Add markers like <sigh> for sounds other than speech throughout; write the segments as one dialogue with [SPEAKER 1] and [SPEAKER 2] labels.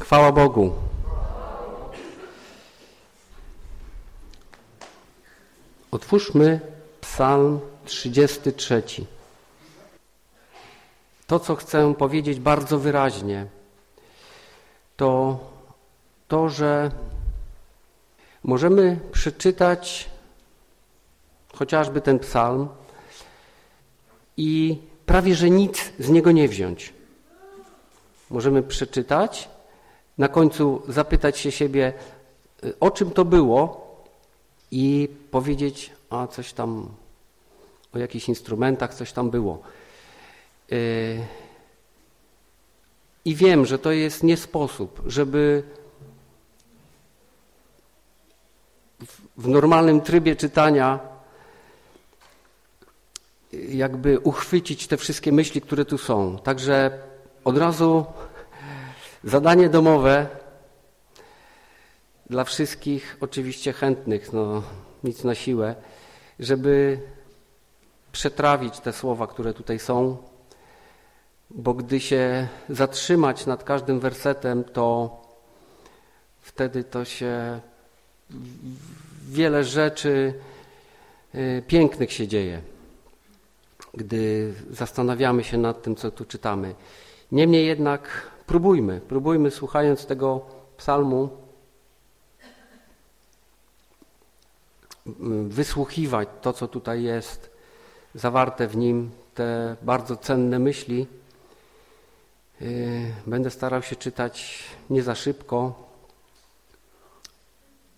[SPEAKER 1] Chwała Bogu. Otwórzmy Psalm 33. To, co chcę powiedzieć bardzo wyraźnie, to to, że możemy przeczytać chociażby ten psalm i prawie że nic z niego nie wziąć. Możemy przeczytać, na końcu zapytać się siebie, o czym to było i powiedzieć, a coś tam, o jakichś instrumentach coś tam było. Yy, I wiem, że to jest nie sposób, żeby w normalnym trybie czytania jakby uchwycić te wszystkie myśli, które tu są. Także od razu zadanie domowe dla wszystkich oczywiście chętnych, no nic na siłę, żeby przetrawić te słowa, które tutaj są, bo gdy się zatrzymać nad każdym wersetem, to wtedy to się wiele rzeczy y, pięknych się dzieje, gdy zastanawiamy się nad tym, co tu czytamy. Niemniej jednak próbujmy, próbujmy słuchając tego psalmu wysłuchiwać to, co tutaj jest zawarte w nim, te bardzo cenne myśli. Y, będę starał się czytać nie za szybko,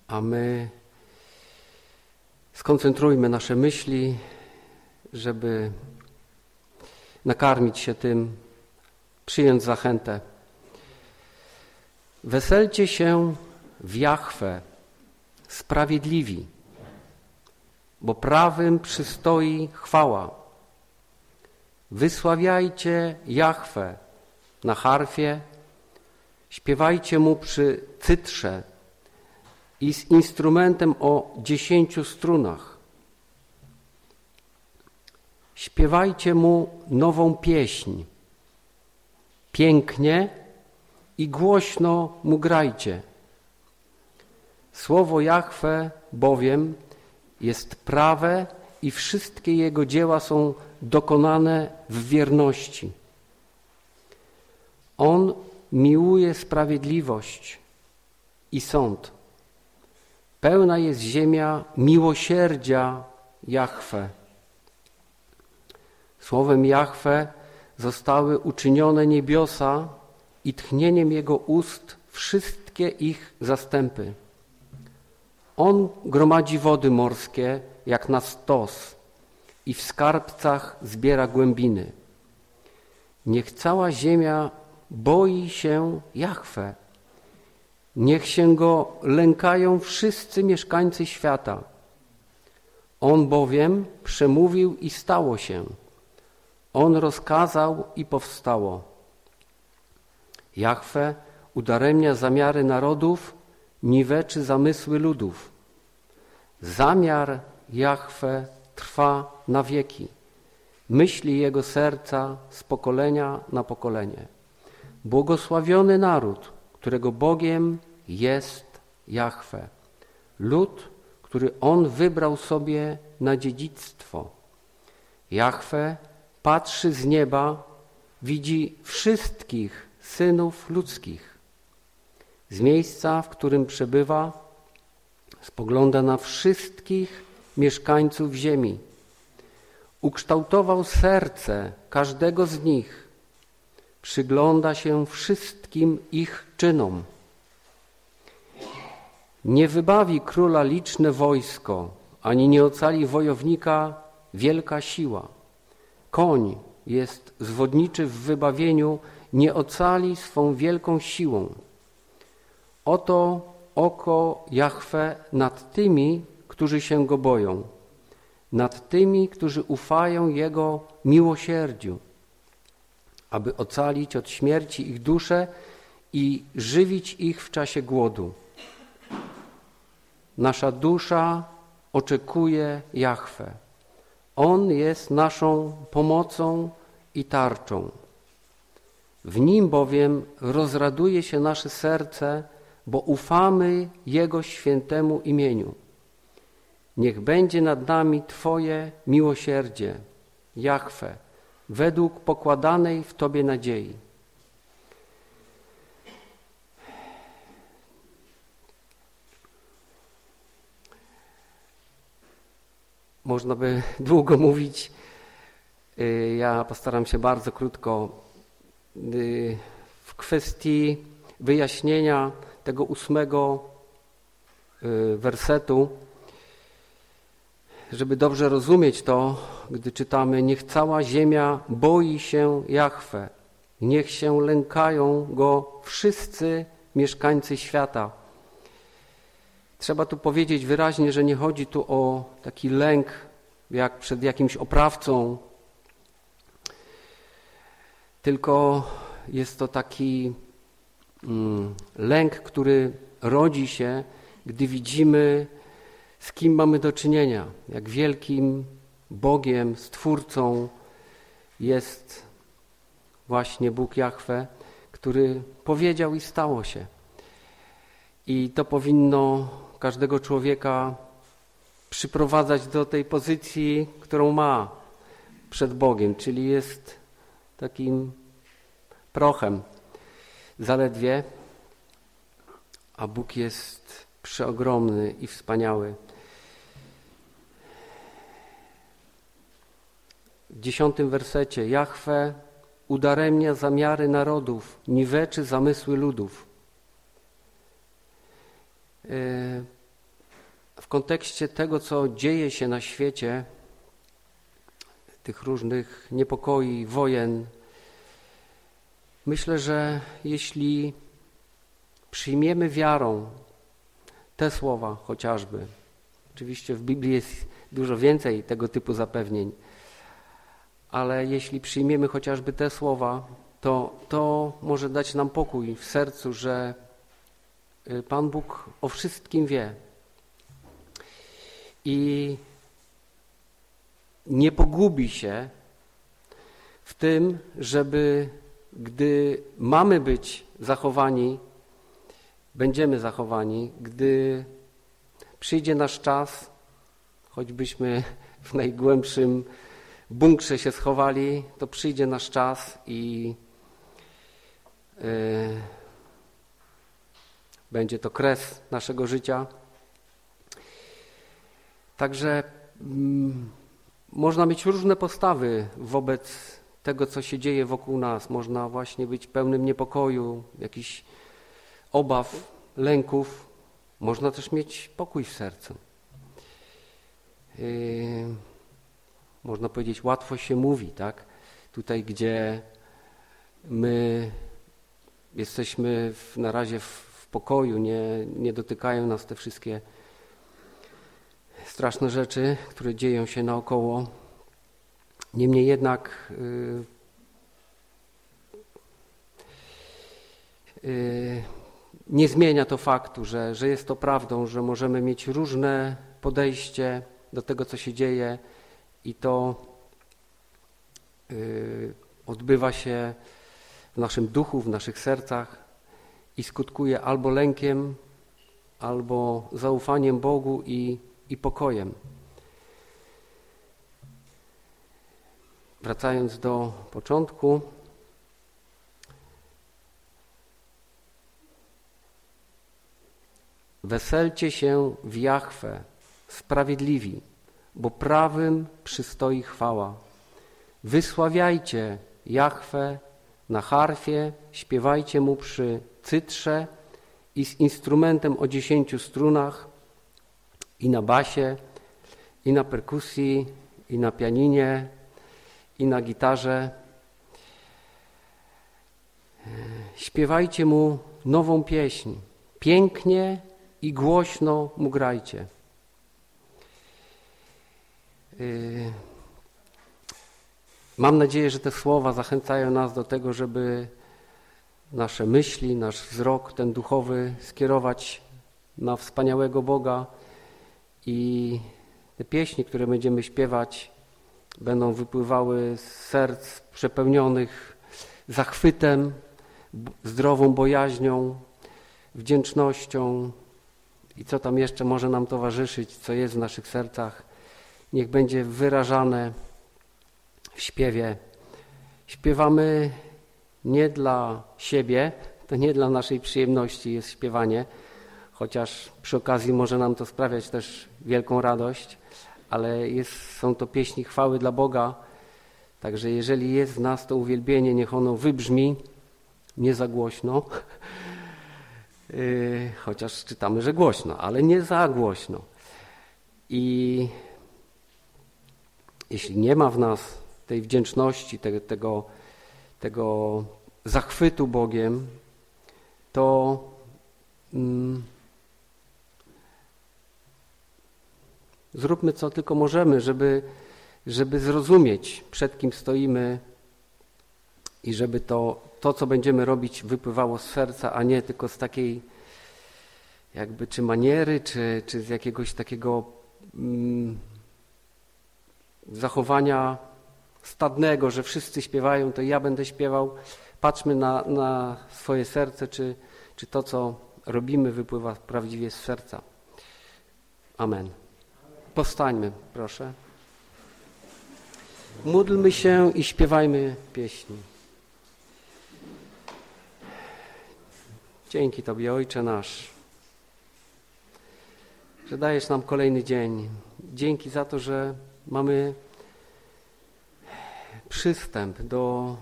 [SPEAKER 1] a my skoncentrujmy nasze myśli, żeby nakarmić się tym, przyjąć zachętę. Weselcie się w Jachwę, sprawiedliwi, bo prawym przystoi chwała. Wysławiajcie Jachwę na harfie, śpiewajcie Mu przy cytrze i z instrumentem o dziesięciu strunach. Śpiewajcie Mu nową pieśń. Pięknie i głośno Mu grajcie. Słowo Jachwę bowiem jest prawe i wszystkie Jego dzieła są dokonane w wierności. On miłuje sprawiedliwość i sąd. Pełna jest ziemia miłosierdzia Jahwe. Słowem Jahwe zostały uczynione niebiosa i tchnieniem Jego ust wszystkie ich zastępy. On gromadzi wody morskie jak na stos i w skarbcach zbiera głębiny. Niech cała ziemia boi się Jahwe. Niech się go lękają wszyscy mieszkańcy świata. On bowiem przemówił i stało się. On rozkazał i powstało. Jahwe udaremnia zamiary narodów, niweczy zamysły ludów. Zamiar Jahwe trwa na wieki. Myśli jego serca z pokolenia na pokolenie. Błogosławiony naród, którego Bogiem jest Jahwe. Lud, który On wybrał sobie na dziedzictwo. Jahwe patrzy z nieba, widzi wszystkich synów ludzkich. Z miejsca, w którym przebywa, spogląda na wszystkich mieszkańców ziemi. Ukształtował serce każdego z nich, przygląda się wszystkim ich czynom. Nie wybawi króla liczne wojsko, ani nie ocali wojownika wielka siła. Koń jest zwodniczy w wybawieniu, nie ocali swą wielką siłą. Oto oko Jahwe nad tymi, którzy się Go boją, nad tymi, którzy ufają Jego miłosierdziu, aby ocalić od śmierci ich dusze i żywić ich w czasie głodu. Nasza dusza oczekuje Jahwe. On jest naszą pomocą i tarczą. W nim bowiem rozraduje się nasze serce, bo ufamy Jego świętemu imieniu. Niech będzie nad nami Twoje miłosierdzie, Jahwe, według pokładanej w Tobie nadziei. Można by długo mówić. Y, ja postaram się bardzo krótko w kwestii wyjaśnienia tego ósmego y, wersetu, żeby dobrze rozumieć to, gdy czytamy Niech cała ziemia boi się Jahwe, niech się lękają Go wszyscy mieszkańcy świata. Trzeba tu powiedzieć wyraźnie, że nie chodzi tu o taki lęk jak przed jakimś oprawcą, tylko jest to taki mm, lęk, który rodzi się, gdy widzimy, z kim mamy do czynienia, jak wielkim Bogiem, Stwórcą jest właśnie Bóg Jahwe, który powiedział i stało się. I to powinno każdego człowieka przyprowadzać do tej pozycji, którą ma przed Bogiem, czyli jest takim prochem zaledwie, a Bóg jest przeogromny i wspaniały. W dziesiątym wersecie Jahwe udaremnia zamiary narodów, niweczy zamysły ludów. E, w kontekście tego, co dzieje się na świecie, tych różnych niepokoi, wojen, myślę, że jeśli przyjmiemy wiarą te słowa chociażby, oczywiście w Biblii jest dużo więcej tego typu zapewnień, ale jeśli przyjmiemy chociażby te słowa, to to może dać nam pokój w sercu, że y, Pan Bóg o wszystkim wie, i nie pogubi się w tym, żeby gdy mamy być zachowani, będziemy zachowani, gdy przyjdzie nasz czas, choćbyśmy w najgłębszym bunkrze się schowali, to przyjdzie nasz czas i yy, będzie to kres naszego życia. Także mm, można mieć różne postawy wobec tego, co się dzieje wokół nas. Można właśnie być pełnym niepokoju, jakichś obaw, lęków. Można też mieć pokój w sercu. Yy, można powiedzieć, łatwo się mówi, tak? Tutaj, gdzie my jesteśmy w, na razie w, w pokoju, nie, nie dotykają nas te wszystkie straszne rzeczy, które dzieją się naokoło. Niemniej jednak yy, yy, nie zmienia to faktu, że, że jest to prawdą, że możemy mieć różne podejście do tego, co się dzieje i to yy, odbywa się w naszym duchu, w naszych sercach i skutkuje albo lękiem, albo zaufaniem Bogu i i pokojem. Wracając do początku, weselcie się w Jachwę, sprawiedliwi, bo prawym przystoi chwała. Wysławiajcie Jachwę na harfie, śpiewajcie mu przy cytrze i z instrumentem o dziesięciu strunach, i na basie, i na perkusji, i na pianinie, i na gitarze. Śpiewajcie mu nową pieśń. Pięknie i głośno mu grajcie. Yy, mam nadzieję, że te słowa zachęcają nas do tego, żeby nasze myśli, nasz wzrok, ten duchowy skierować na wspaniałego Boga, i te pieśni, które będziemy śpiewać, będą wypływały z serc przepełnionych zachwytem, zdrową bojaźnią, wdzięcznością i co tam jeszcze może nam towarzyszyć, co jest w naszych sercach. Niech będzie wyrażane w śpiewie. Śpiewamy nie dla siebie, to nie dla naszej przyjemności jest śpiewanie, chociaż przy okazji może nam to sprawiać też wielką radość, ale jest, są to pieśni chwały dla Boga. Także jeżeli jest w nas to uwielbienie, niech ono wybrzmi nie za głośno, yy, <laughs> chociaż czytamy, że głośno, ale nie za głośno. I jeśli nie ma w nas tej wdzięczności, tego, tego, tego zachwytu Bogiem, to mm, zróbmy co tylko możemy, żeby, żeby zrozumieć, przed kim stoimy i żeby to, to, co będziemy robić, wypływało z serca, a nie tylko z takiej jakby czy maniery, czy, czy z jakiegoś takiego mm, zachowania stadnego, że wszyscy śpiewają, to ja będę śpiewał. Patrzmy na, na swoje serce, czy, czy to, co robimy, wypływa prawdziwie z serca. Amen. Powstańmy, proszę. Módlmy się i śpiewajmy pieśni. Dzięki Tobie, Ojcze nasz, że dajesz nam kolejny dzień. Dzięki za to, że mamy przystęp do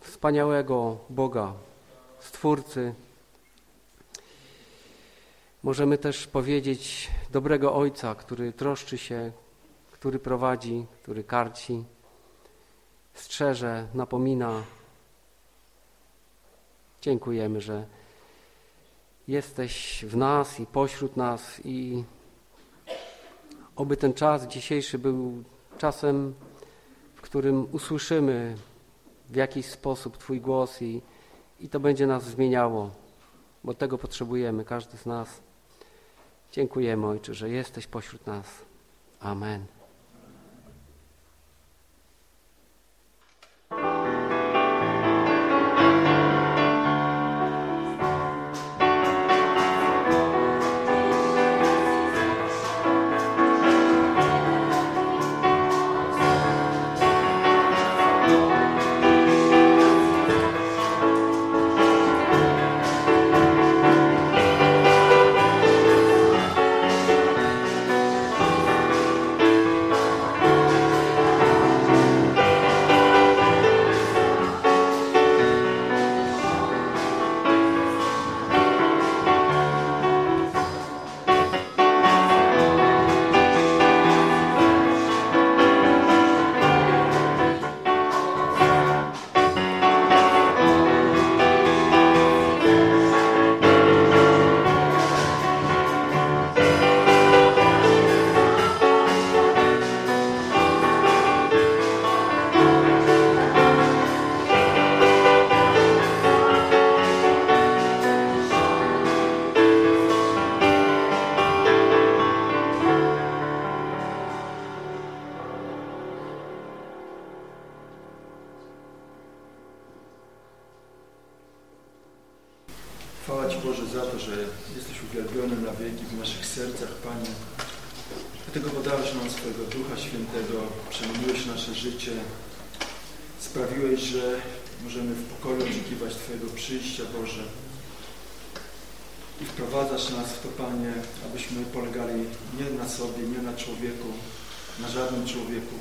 [SPEAKER 1] wspaniałego Boga, Stwórcy. Możemy też powiedzieć dobrego Ojca, który troszczy się, który prowadzi, który karci, strzeże, napomina. Dziękujemy, że jesteś w nas i pośród nas i oby ten czas dzisiejszy był czasem w którym usłyszymy w jakiś sposób Twój głos i, i to będzie nas zmieniało, bo tego potrzebujemy, każdy z nas. Dziękujemy, Ojcze, że jesteś pośród nas. Amen.
[SPEAKER 2] Twojego przyjścia, Boże. I wprowadzasz nas w to, Panie, abyśmy polegali nie na sobie, nie na człowieku, na żadnym człowieku,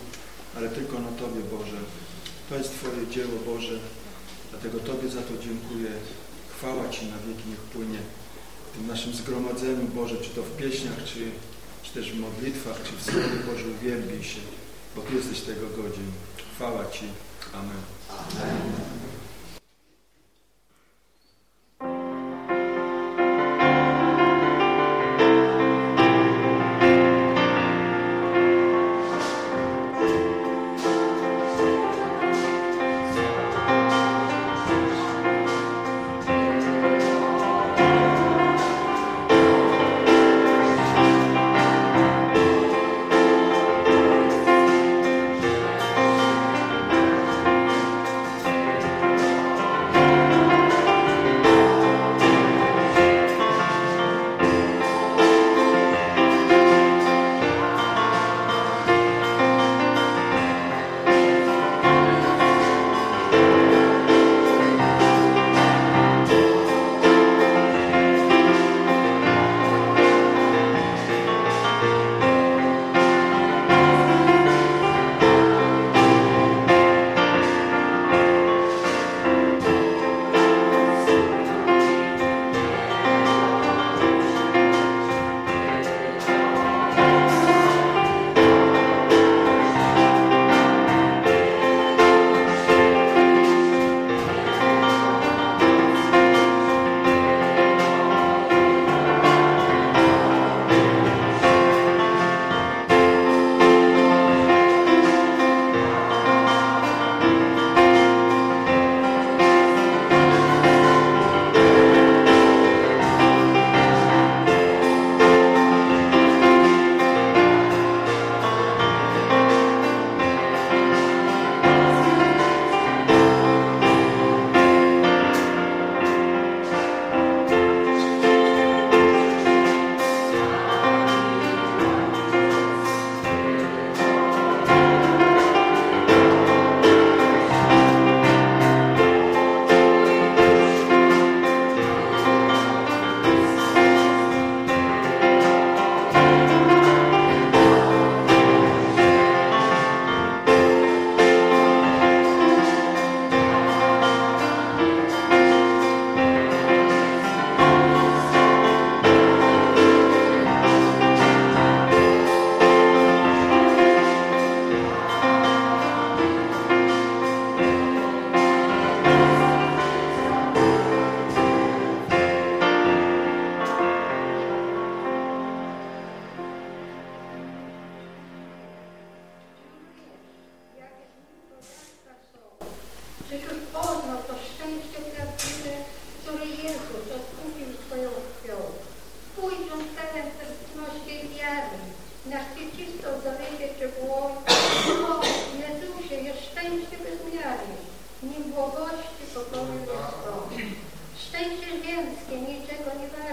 [SPEAKER 2] ale tylko na Tobie, Boże. To jest Twoje dzieło, Boże, dlatego Tobie za to dziękuję. Chwała Ci na wieki niech płynie w tym naszym zgromadzeniu, Boże, czy to w pieśniach, czy, czy też w modlitwach, czy w słowie, Boże, uwielbij się, bo Ty jesteś tego godzien. Chwała Ci. Amen. Amen.
[SPEAKER 3] Szczęście ziemskie niczego nie warte,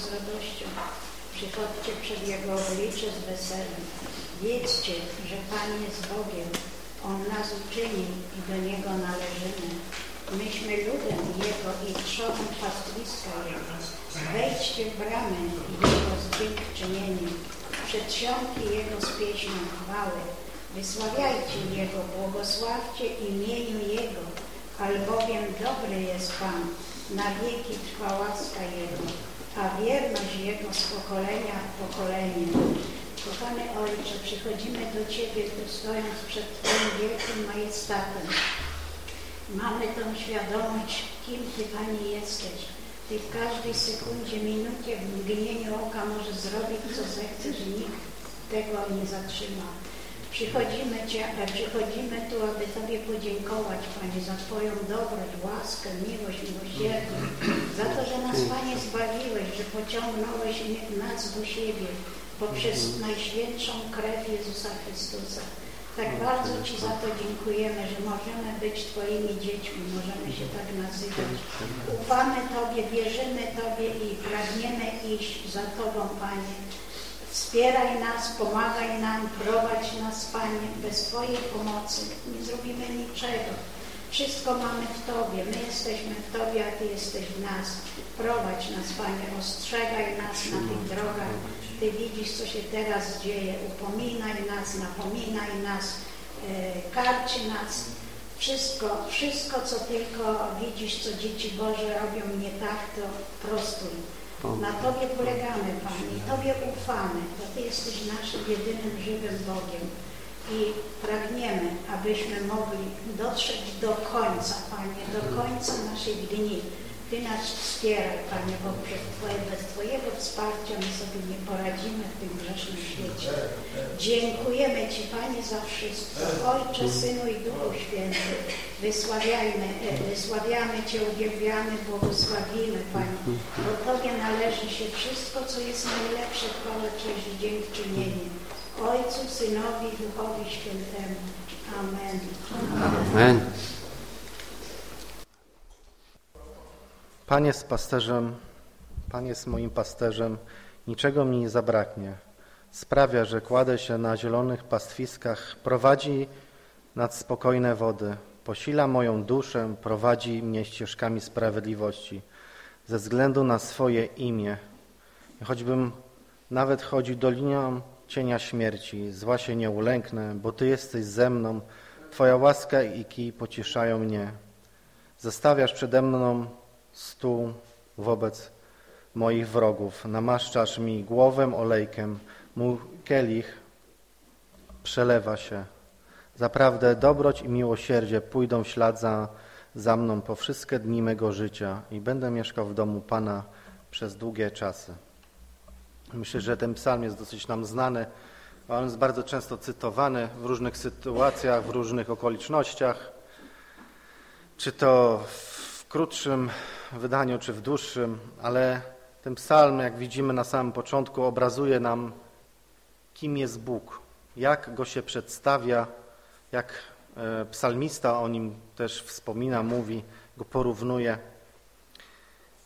[SPEAKER 3] z radością. Przychodźcie przed Jego oblicze z weselem. Wiedzcie, że Pan jest Bogiem. On nas uczynił i do Niego należymy. Myśmy ludem Jego i trzodem pastwiska Jego. Wejdźcie w bramy Jego z dziękczynieniem. Przedsionki Jego z pieśnią chwały. Wysławiajcie Jego, błogosławcie imieniu Jego, albowiem dobry jest Pan, na wieki trwa łaska Jego, a wierność Jego z pokolenia w pokolenie. Kochany Ojcze, przychodzimy do Ciebie, tu stojąc przed Twoim wielkim majestatem. Mamy tą świadomość, kim Ty, Panie, jesteś. Ty w każdej sekundzie, minucie, w mgnieniu oka możesz zrobić, co zechcesz, że nikt tego nie zatrzyma. Przychodzimy, Cię, przychodzimy tu, aby Tobie podziękować, Panie, za Twoją dobroć, łaskę, miłość, miłosierdzie, za to, że nas, Panie, zbawiłeś, że pociągnąłeś nas do siebie poprzez najświętszą krew Jezusa Chrystusa. Tak bardzo Ci za to dziękujemy, że możemy być Twoimi dziećmi, możemy się tak nazywać. Ufamy Tobie, wierzymy Tobie i pragniemy iść za Tobą, Panie. Wspieraj nas, pomagaj nam, prowadź nas, Panie. Bez Twojej pomocy nie zrobimy niczego. Wszystko mamy w Tobie. My jesteśmy w Tobie, a Ty jesteś w nas. Prowadź nas, Panie, ostrzegaj nas na tych drogach. Ty widzisz, co się teraz dzieje. Upominaj nas, napominaj nas, e, karci nas. Wszystko, wszystko, co tylko widzisz, co dzieci Boże robią nie tak, to prostuj. Na Tobie polegamy, Panie, Tobie ufamy, bo Ty jesteś naszym jedynym żywym Bogiem i pragniemy, abyśmy mogli dotrzeć do końca, Panie, do końca naszych dni. Ty nas wspieraj, Panie, bo Twoje, bez Twojego wsparcia my sobie nie poradzimy w tym grzesznym świecie. Dziękujemy Ci, Panie, za wszystko. Ojcze, Synu i Duchu Święty, wysławiajmy, e, wysławiamy Cię, uwielbiamy, błogosławimy, Panie, bo Tobie należy się wszystko, co jest najlepsze, chwała, cześć i dziękczynienie. Ojcu, Synowi, Duchowi Świętemu. Amen.
[SPEAKER 1] Amen.
[SPEAKER 4] Pan jest pasterzem, Pan jest moim pasterzem, niczego mi nie zabraknie. Sprawia, że kładę się na zielonych pastwiskach, prowadzi nad spokojne wody, posila moją duszę, prowadzi mnie ścieżkami sprawiedliwości, ze względu na swoje imię. Choćbym nawet chodził doliną cienia śmierci, zła się nie ulęknę, bo Ty jesteś ze mną, Twoja łaska i kij pocieszają mnie. Zostawiasz przede mną stół wobec moich wrogów. Namaszczasz mi głowę olejkiem, mój kielich przelewa się. Zaprawdę dobroć i miłosierdzie pójdą w ślad za, za mną po wszystkie dni mego życia i będę mieszkał w domu Pana przez długie czasy. Myślę, że ten psalm jest dosyć nam znany, on jest bardzo często cytowany w różnych sytuacjach, w różnych okolicznościach. Czy to w krótszym wydaniu, czy w dłuższym, ale ten psalm, jak widzimy na samym początku, obrazuje nam, kim jest Bóg, jak go się przedstawia, jak e, psalmista o nim też wspomina, mówi, go porównuje.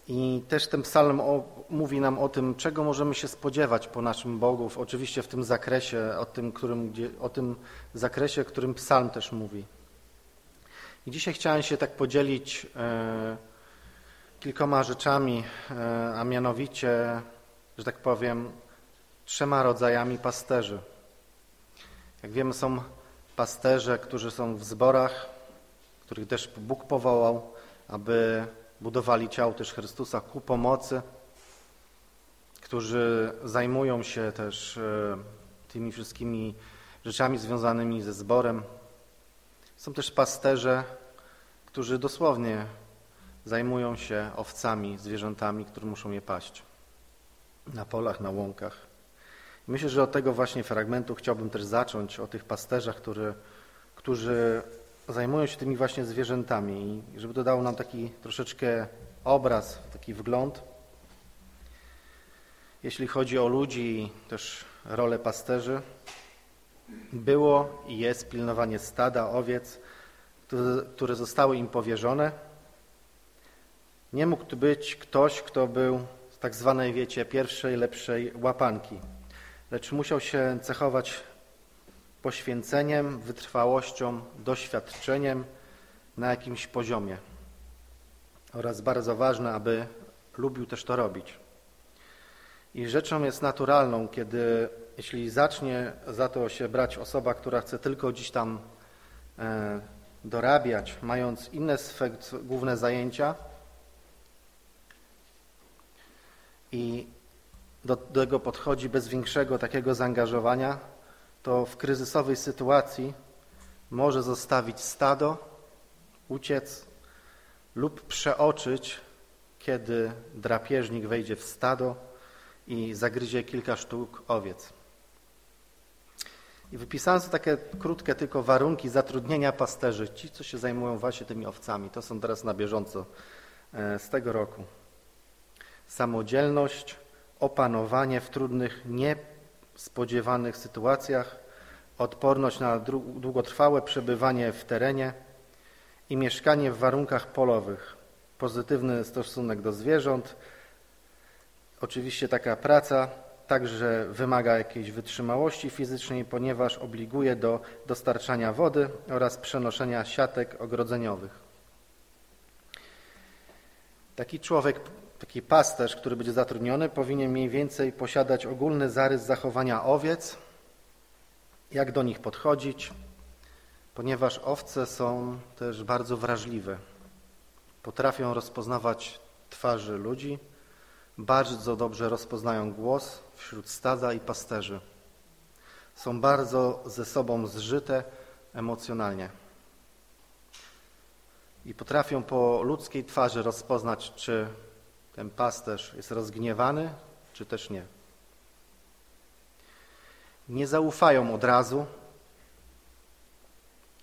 [SPEAKER 4] I też ten psalm o, mówi nam o tym, czego możemy się spodziewać po naszym Bogu, oczywiście w tym zakresie, o tym, którym, o tym zakresie, którym psalm też mówi. I dzisiaj chciałem się tak podzielić e, kilkoma rzeczami, e, a mianowicie, że tak powiem, trzema rodzajami pasterzy. Jak wiemy, są pasterze, którzy są w zborach, których też Bóg powołał, aby budowali ciało też Chrystusa ku pomocy, którzy zajmują się też e, tymi wszystkimi rzeczami związanymi ze zborem. Są też pasterze, którzy dosłownie zajmują się owcami, zwierzętami, które muszą je paść na polach, na łąkach. Myślę, że od tego właśnie fragmentu chciałbym też zacząć, o tych pasterzach, który, którzy zajmują się tymi właśnie zwierzętami i żeby to dało nam taki troszeczkę obraz, taki wgląd. Jeśli chodzi o ludzi i też rolę pasterzy, było i jest pilnowanie stada, owiec, które zostały im powierzone. Nie mógł być ktoś, kto był z tak zwanej, wiecie, pierwszej, lepszej łapanki, lecz musiał się cechować poświęceniem, wytrwałością, doświadczeniem na jakimś poziomie. Oraz bardzo ważne, aby lubił też to robić. I rzeczą jest naturalną, kiedy jeśli zacznie za to się brać osoba, która chce tylko gdzieś tam e, dorabiać, mając inne swe główne zajęcia i do, tego podchodzi bez większego takiego zaangażowania, to w kryzysowej sytuacji może zostawić stado, uciec lub przeoczyć, kiedy drapieżnik wejdzie w stado i zagryzie kilka sztuk owiec. I wypisałem sobie takie krótkie tylko warunki zatrudnienia pasterzy, ci, co się zajmują właśnie tymi owcami. To są teraz na bieżąco e, z tego roku. Samodzielność, opanowanie w trudnych, niespodziewanych sytuacjach, odporność na długotrwałe przebywanie w terenie i mieszkanie w warunkach polowych, pozytywny stosunek do zwierząt. Oczywiście taka praca także wymaga jakiejś wytrzymałości fizycznej, ponieważ obliguje do dostarczania wody oraz przenoszenia siatek ogrodzeniowych. Taki człowiek, taki pasterz, który będzie zatrudniony, powinien mniej więcej posiadać ogólny zarys zachowania owiec, jak do nich podchodzić, ponieważ owce są też bardzo wrażliwe. Potrafią rozpoznawać twarzy ludzi, bardzo dobrze rozpoznają głos wśród stada i pasterzy. Są bardzo ze sobą zżyte emocjonalnie. I potrafią po ludzkiej twarzy rozpoznać, czy ten pasterz jest rozgniewany, czy też nie. Nie zaufają od razu,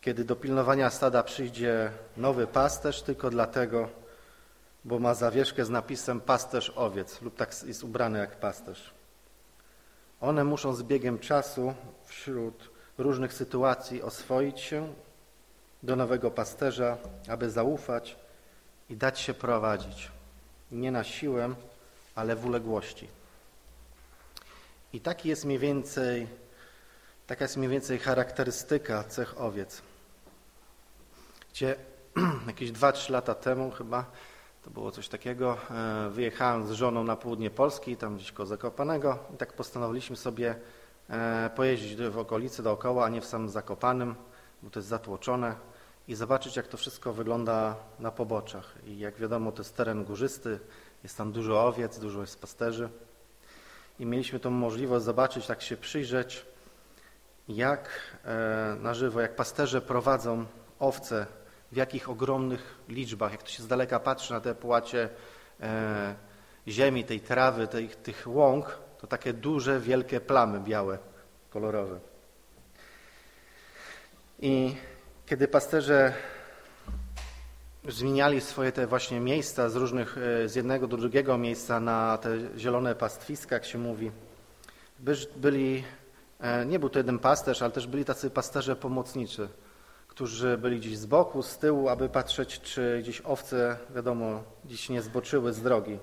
[SPEAKER 4] kiedy do pilnowania stada przyjdzie nowy pasterz, tylko dlatego, bo ma zawieszkę z napisem pasterz owiec lub tak jest ubrany jak pasterz. One muszą z biegiem czasu wśród różnych sytuacji oswoić się do nowego pasterza, aby zaufać i dać się prowadzić. Nie na siłę, ale w uległości. I taki jest mniej więcej, taka jest mniej więcej charakterystyka cech owiec. Gdzie <clears throat> jakieś 2-3 lata temu chyba to było coś takiego. E, wyjechałem z żoną na południe Polski, tam gdzieś koło Zakopanego i tak postanowiliśmy sobie e, pojeździć w okolicy dookoła, a nie w samym Zakopanym, bo to jest zatłoczone i zobaczyć, jak to wszystko wygląda na poboczach. I jak wiadomo, to jest teren górzysty, jest tam dużo owiec, dużo jest pasterzy. I mieliśmy tą możliwość zobaczyć, tak się przyjrzeć, jak e, na żywo, jak pasterze prowadzą owce w jakich ogromnych liczbach, jak to się z daleka patrzy na te płacie e, ziemi, tej trawy, tej, tych łąk, to takie duże, wielkie plamy białe, kolorowe. I kiedy pasterze zmieniali swoje te właśnie miejsca z różnych, e, z jednego do drugiego miejsca na te zielone pastwiska, jak się mówi, byli, e, nie był to jeden pasterz, ale też byli tacy pasterze pomocniczy, którzy byli gdzieś z boku, z tyłu, aby patrzeć, czy gdzieś owce, wiadomo, gdzieś nie zboczyły z drogi.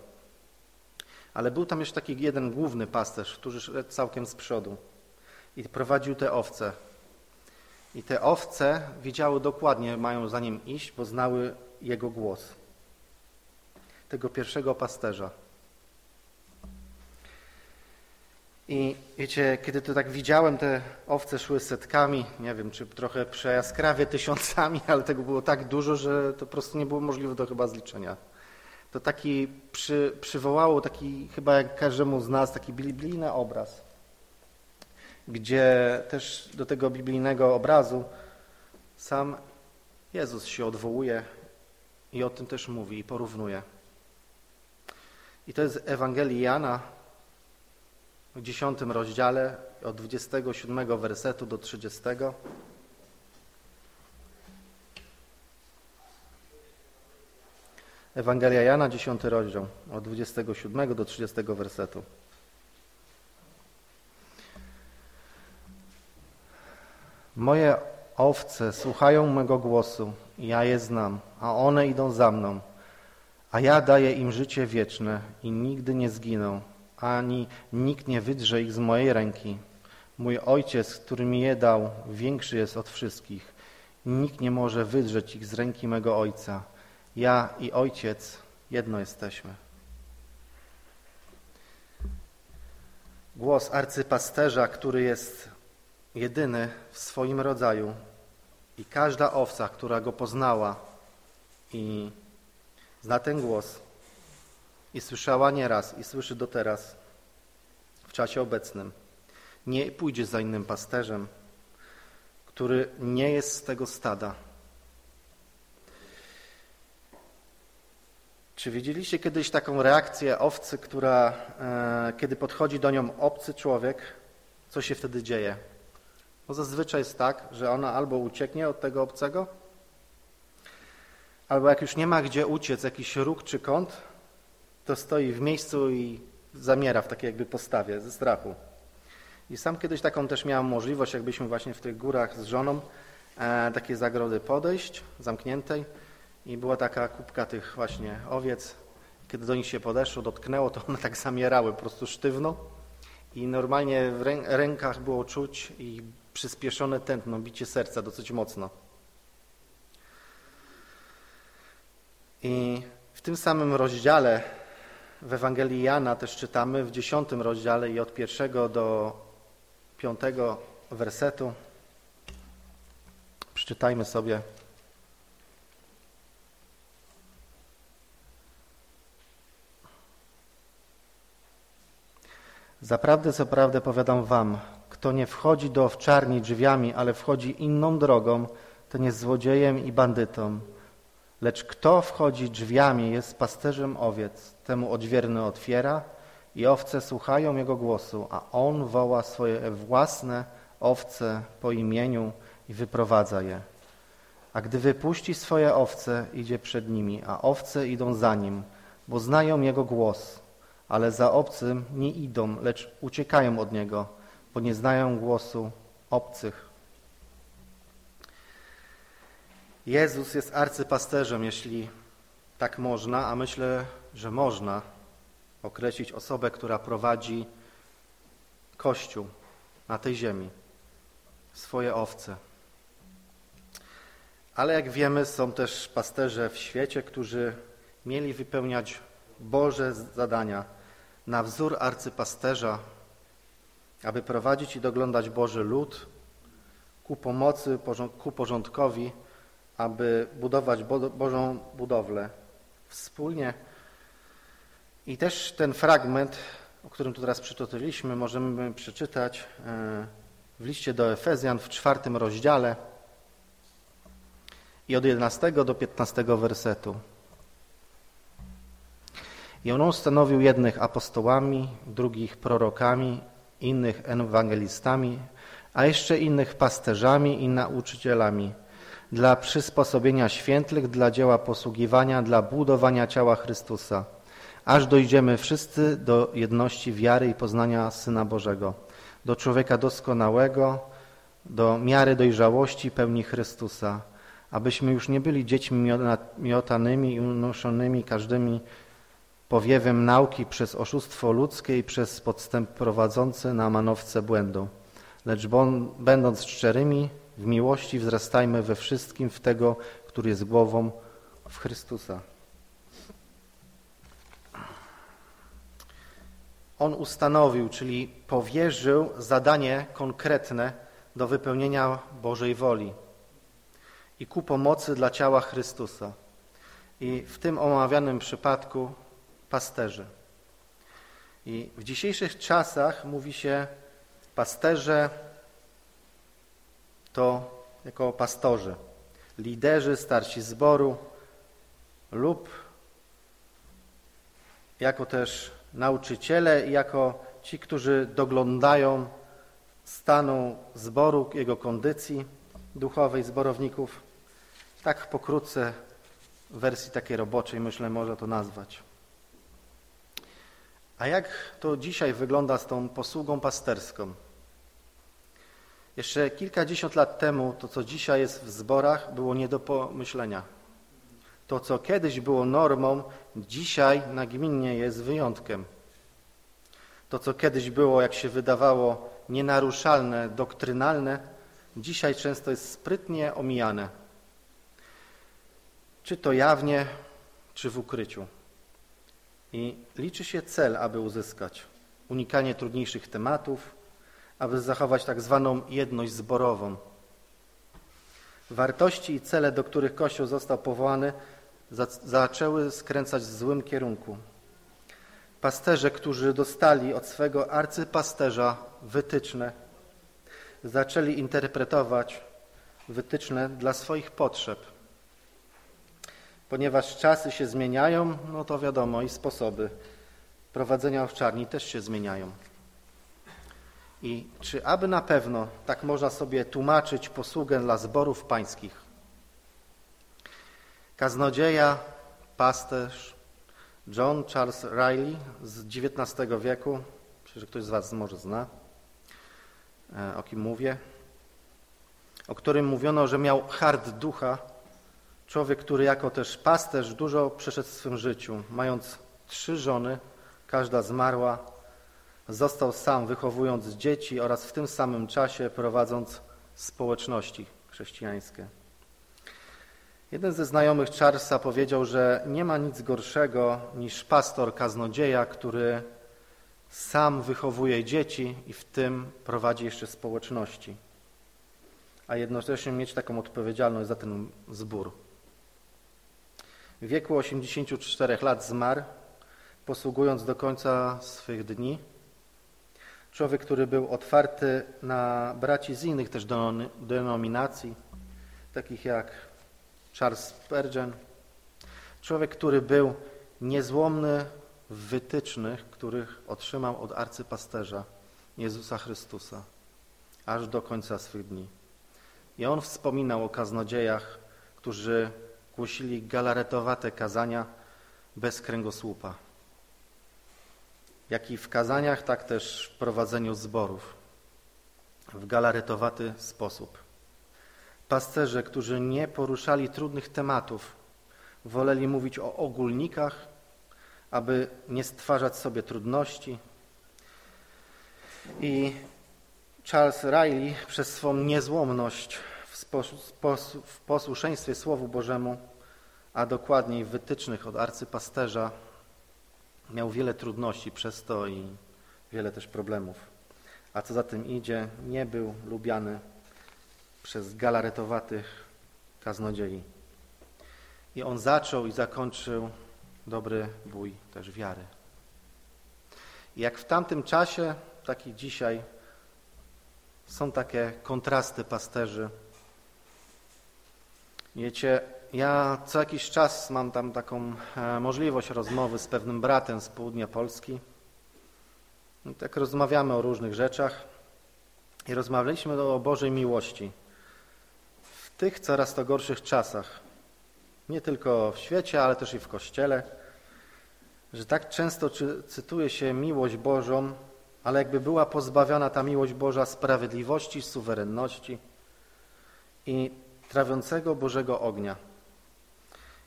[SPEAKER 4] Ale był tam jeszcze taki jeden główny pasterz, który szedł całkiem z przodu i prowadził te owce. I te owce wiedziały dokładnie, mają za nim iść, bo znały jego głos. Tego pierwszego pasterza. I wiecie, kiedy to tak widziałem, te owce szły setkami, nie wiem, czy trochę przejaskrawie tysiącami, <laughs> ale tego było tak dużo, że to po prostu nie było możliwe do chyba zliczenia. To taki przy, przywołało taki chyba jak każdemu z nas taki biblijny obraz, gdzie też do tego biblijnego obrazu sam Jezus się odwołuje i o tym też mówi i porównuje. I to jest Ewangelii Jana, w dziesiątym rozdziale od 27 wersetu do 30. Ewangelia Jana, 10 rozdział, od 27 do 30 wersetu. Moje owce słuchają mego głosu, ja je znam, a one idą za mną. A ja daję im życie wieczne i nigdy nie zginą, ani nikt nie wydrze ich z mojej ręki. Mój ojciec, który mi je dał, większy jest od wszystkich. Nikt nie może wydrzeć ich z ręki mego ojca. Ja i ojciec jedno jesteśmy. Głos arcypasterza, który jest jedyny w swoim rodzaju i każda owca, która go poznała i zna ten głos i słyszała nieraz i słyszy do teraz w czasie obecnym, nie pójdzie za innym pasterzem, który nie jest z tego stada. Czy widzieliście kiedyś taką reakcję owcy, która, e, kiedy podchodzi do nią obcy człowiek, co się wtedy dzieje? Bo zazwyczaj jest tak, że ona albo ucieknie od tego obcego, albo jak już nie ma gdzie uciec, jakiś róg czy kąt, to stoi w miejscu i zamiera w takiej jakby postawie ze strachu. I sam kiedyś taką też miałem możliwość, jakbyśmy właśnie w tych górach z żoną, e, takie zagrody podejść, zamkniętej i była taka kubka tych właśnie owiec. Kiedy do nich się podeszło, dotknęło, to one tak zamierały po prostu sztywno i normalnie w rękach było czuć i przyspieszone tętno, bicie serca dosyć mocno. I w tym samym rozdziale w Ewangelii Jana też czytamy w dziesiątym rozdziale i od pierwszego do piątego wersetu. Przeczytajmy sobie. Zaprawdę, co prawdę powiadam wam, kto nie wchodzi do owczarni drzwiami, ale wchodzi inną drogą, ten jest złodziejem i bandytą. Lecz kto wchodzi drzwiami, jest pasterzem owiec, temu odźwierny otwiera i owce słuchają jego głosu, a on woła swoje własne owce po imieniu i wyprowadza je. A gdy wypuści swoje owce, idzie przed nimi, a owce idą za nim, bo znają jego głos, ale za obcym nie idą, lecz uciekają od niego, bo nie znają głosu obcych. Jezus jest arcypasterzem, jeśli tak można, a myślę, że można określić osobę, która prowadzi Kościół na tej ziemi, swoje owce. Ale jak wiemy, są też pasterze w świecie, którzy mieli wypełniać Boże zadania na wzór arcypasterza, aby prowadzić i doglądać Boży lud ku pomocy, ku porządkowi, aby budować Bożą budowlę wspólnie. I też ten fragment, o którym tu teraz przytoczyliśmy, możemy przeczytać e, w liście do Efezjan w czwartym rozdziale i od 11 do 15 wersetu. I on stanowił jednych apostołami, drugich prorokami, innych ewangelistami, a jeszcze innych pasterzami i nauczycielami dla przysposobienia świętych, dla dzieła posługiwania, dla budowania ciała Chrystusa, aż dojdziemy wszyscy do jedności wiary i poznania Syna Bożego, do człowieka doskonałego, do miary dojrzałości pełni Chrystusa, abyśmy już nie byli dziećmi miotanymi i unoszonymi każdymi powiewem nauki przez oszustwo ludzkie i przez podstęp prowadzący na manowce błędu. Lecz będąc szczerymi, w miłości wzrastajmy we wszystkim w tego, który jest głową w Chrystusa. On ustanowił, czyli powierzył zadanie konkretne do wypełnienia Bożej woli i ku pomocy dla ciała Chrystusa. I w tym omawianym przypadku pasterze. I w dzisiejszych czasach mówi się pasterze to jako pastorzy, liderzy, starsi zboru lub jako też nauczyciele i jako ci, którzy doglądają stanu zboru, jego kondycji duchowej zborowników. Tak pokrótce w wersji takiej roboczej myślę można to nazwać. A jak to dzisiaj wygląda z tą posługą pasterską? Jeszcze kilkadziesiąt lat temu to, co dzisiaj jest w zborach, było nie do pomyślenia. To, co kiedyś było normą, dzisiaj nagminnie jest wyjątkiem. To, co kiedyś było, jak się wydawało, nienaruszalne, doktrynalne, dzisiaj często jest sprytnie omijane. Czy to jawnie, czy w ukryciu. I liczy się cel, aby uzyskać unikanie trudniejszych tematów, aby zachować tak zwaną jedność zborową. Wartości i cele, do których Kościół został powołany, zaczęły skręcać w złym kierunku. Pasterze, którzy dostali od swego arcypasterza wytyczne, zaczęli interpretować wytyczne dla swoich potrzeb. Ponieważ czasy się zmieniają, no to wiadomo, i sposoby prowadzenia owczarni też się zmieniają. I czy aby na pewno tak można sobie tłumaczyć posługę dla zborów pańskich? Kaznodzieja, pasterz John Charles Riley z XIX wieku, myślę, że ktoś z Was może zna, e, o kim mówię, o którym mówiono, że miał hard ducha, człowiek, który jako też pasterz dużo przeszedł w swym życiu, mając trzy żony, każda zmarła, został sam wychowując dzieci oraz w tym samym czasie prowadząc społeczności chrześcijańskie. Jeden ze znajomych Charlesa powiedział, że nie ma nic gorszego niż pastor kaznodzieja, który sam wychowuje dzieci i w tym prowadzi jeszcze społeczności, a jednocześnie mieć taką odpowiedzialność za ten zbór. W wieku 84 lat zmarł, posługując do końca swych dni. Człowiek, który był otwarty na braci z innych też denominacji, takich jak Charles Spurgeon. Człowiek, który był niezłomny w wytycznych, których otrzymał od arcypasterza Jezusa Chrystusa, aż do końca swych dni. I on wspominał o kaznodziejach, którzy głosili galaretowate kazania bez kręgosłupa. Jak i w kazaniach, tak też w prowadzeniu zborów w galaretowaty sposób. Pasterze, którzy nie poruszali trudnych tematów, woleli mówić o ogólnikach, aby nie stwarzać sobie trudności. I Charles Riley przez swą niezłomność w posłuszeństwie Słowu Bożemu, a dokładniej w wytycznych od arcypasterza, miał wiele trudności przez to i wiele też problemów. A co za tym idzie, nie był lubiany przez galaretowatych kaznodziei. I on zaczął i zakończył dobry bój też wiary. I jak w tamtym czasie, tak i dzisiaj są takie kontrasty pasterzy. Wiecie, ja co jakiś czas mam tam taką e, możliwość rozmowy z pewnym bratem z południa Polski. I tak rozmawiamy o różnych rzeczach i rozmawialiśmy o Bożej miłości w tych coraz to gorszych czasach, nie tylko w świecie, ale też i w Kościele, że tak często cytuje się miłość Bożą, ale jakby była pozbawiona ta miłość Boża sprawiedliwości, suwerenności i trawiącego Bożego ognia.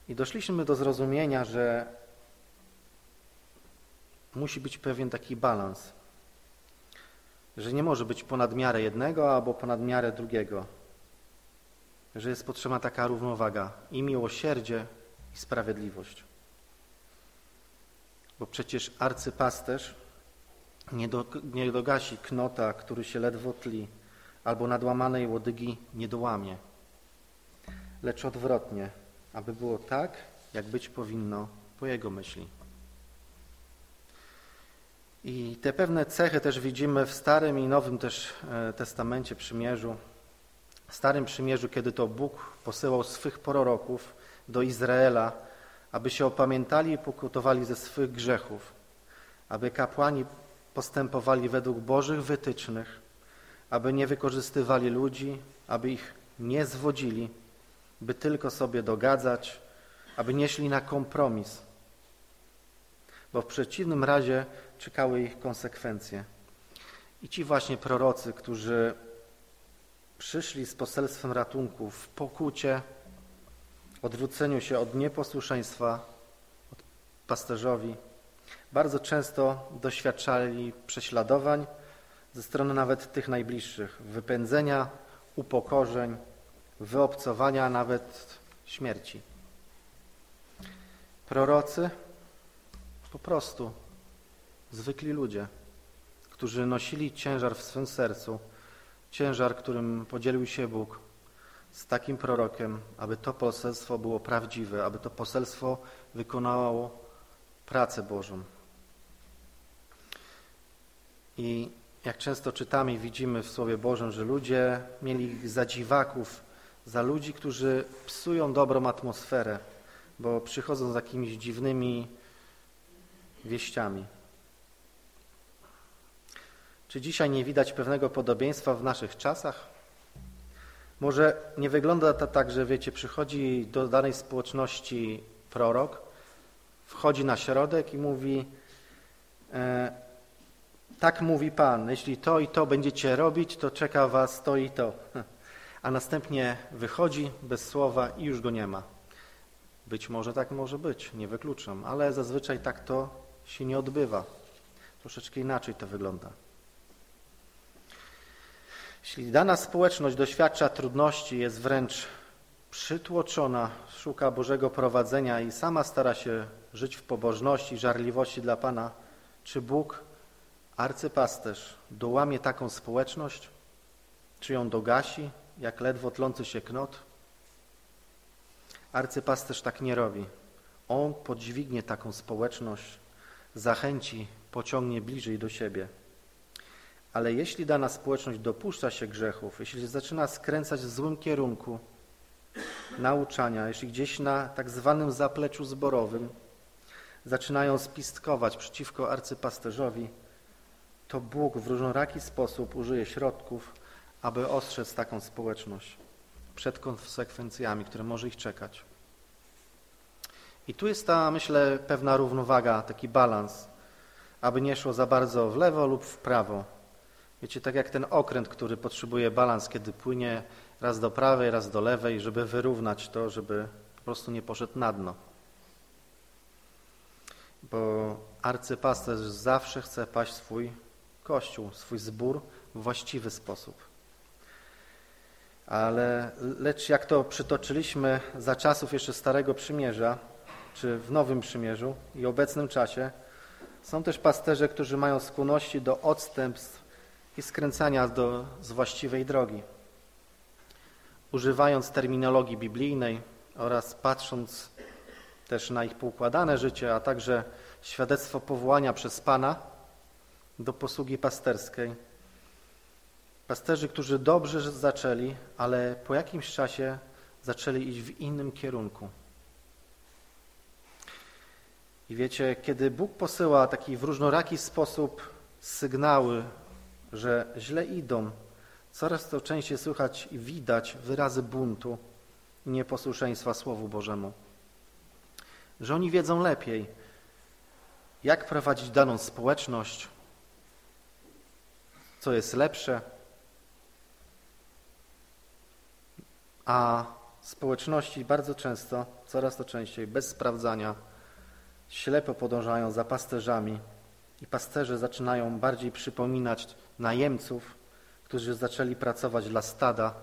[SPEAKER 4] I doszliśmy do zrozumienia, że musi być pewien taki balans, że nie może być ponad miarę jednego albo ponad miarę drugiego, że jest potrzebna taka równowaga i miłosierdzie, i sprawiedliwość. Bo przecież arcypasterz nie, do, nie dogasi knota, który się ledwo tli, albo nadłamanej łodygi nie dołamie, lecz odwrotnie, aby było tak, jak być powinno po Jego myśli. I te pewne cechy też widzimy w Starym i Nowym też e, Testamencie Przymierzu. W Starym Przymierzu, kiedy to Bóg posyłał swych proroków do Izraela, aby się opamiętali i pokutowali ze swych grzechów, aby kapłani postępowali według Bożych wytycznych, aby nie wykorzystywali ludzi, aby ich nie zwodzili, by tylko sobie dogadzać, aby nie szli na kompromis, bo w przeciwnym razie czekały ich konsekwencje. I ci właśnie prorocy, którzy przyszli z poselstwem ratunku w pokucie, odwróceniu się od nieposłuszeństwa od pasterzowi. Bardzo często doświadczali prześladowań ze strony nawet tych najbliższych, wypędzenia, upokorzeń, wyobcowania, a nawet śmierci. Prorocy po prostu zwykli ludzie, którzy nosili ciężar w swym sercu, ciężar, którym podzielił się Bóg z takim prorokiem, aby to poselstwo było prawdziwe, aby to poselstwo wykonało pracę Bożą. I jak często czytamy widzimy w Słowie Bożym, że ludzie mieli dziwaków, za ludzi, którzy psują dobrą atmosferę, bo przychodzą z jakimiś dziwnymi wieściami. Czy dzisiaj nie widać pewnego podobieństwa w naszych czasach? Może nie wygląda to tak, że wiecie, przychodzi do danej społeczności prorok, wchodzi na środek i mówi e, tak mówi Pan, jeśli to i to będziecie robić, to czeka was to i to. <laughs> A następnie wychodzi bez słowa i już go nie ma. Być może tak może być, nie wykluczam, ale zazwyczaj tak to się nie odbywa. Troszeczkę inaczej to wygląda. Jeśli dana społeczność doświadcza trudności, jest wręcz przytłoczona, szuka Bożego prowadzenia i sama stara się żyć w pobożności, żarliwości dla Pana, czy Bóg, arcypasterz, dołamie taką społeczność? Czy ją dogasi, jak ledwo tlący się knot? Arcypasterz tak nie robi. On podźwignie taką społeczność, zachęci, pociągnie bliżej do siebie. Ale jeśli dana społeczność dopuszcza się grzechów, jeśli zaczyna skręcać w złym kierunku nauczania, jeśli gdzieś na tak zwanym zapleczu zborowym zaczynają spistkować przeciwko arcypasterzowi, to Bóg w różnoraki sposób użyje środków, aby ostrzec taką społeczność przed konsekwencjami, które może ich czekać. I tu jest ta, myślę, pewna równowaga, taki balans, aby nie szło za bardzo w lewo lub w prawo. Wiecie, tak jak ten okręt, który potrzebuje balans, kiedy płynie raz do prawej, raz do lewej, żeby wyrównać to, żeby po prostu nie poszedł na dno. Bo arcypasterz zawsze chce paść swój kościół, swój zbór w właściwy sposób. Ale lecz jak to przytoczyliśmy za czasów jeszcze Starego Przymierza, czy w Nowym Przymierzu i obecnym czasie, są też pasterze, którzy mają skłonności do odstępstw i skręcania do, z właściwej drogi. Używając terminologii biblijnej oraz patrząc też na ich poukładane życie, a także świadectwo powołania przez Pana do posługi pasterskiej. Pasterzy, którzy dobrze zaczęli, ale po jakimś czasie zaczęli iść w innym kierunku. I wiecie, kiedy Bóg posyła taki w różnoraki sposób sygnały, że źle idą, coraz to częściej słychać i widać wyrazy buntu i nieposłuszeństwa Słowu Bożemu. Że oni wiedzą lepiej, jak prowadzić daną społeczność, co jest lepsze, a społeczności bardzo często, coraz to częściej, bez sprawdzania, ślepo podążają za pasterzami i pasterze zaczynają bardziej przypominać najemców, którzy zaczęli pracować dla stada,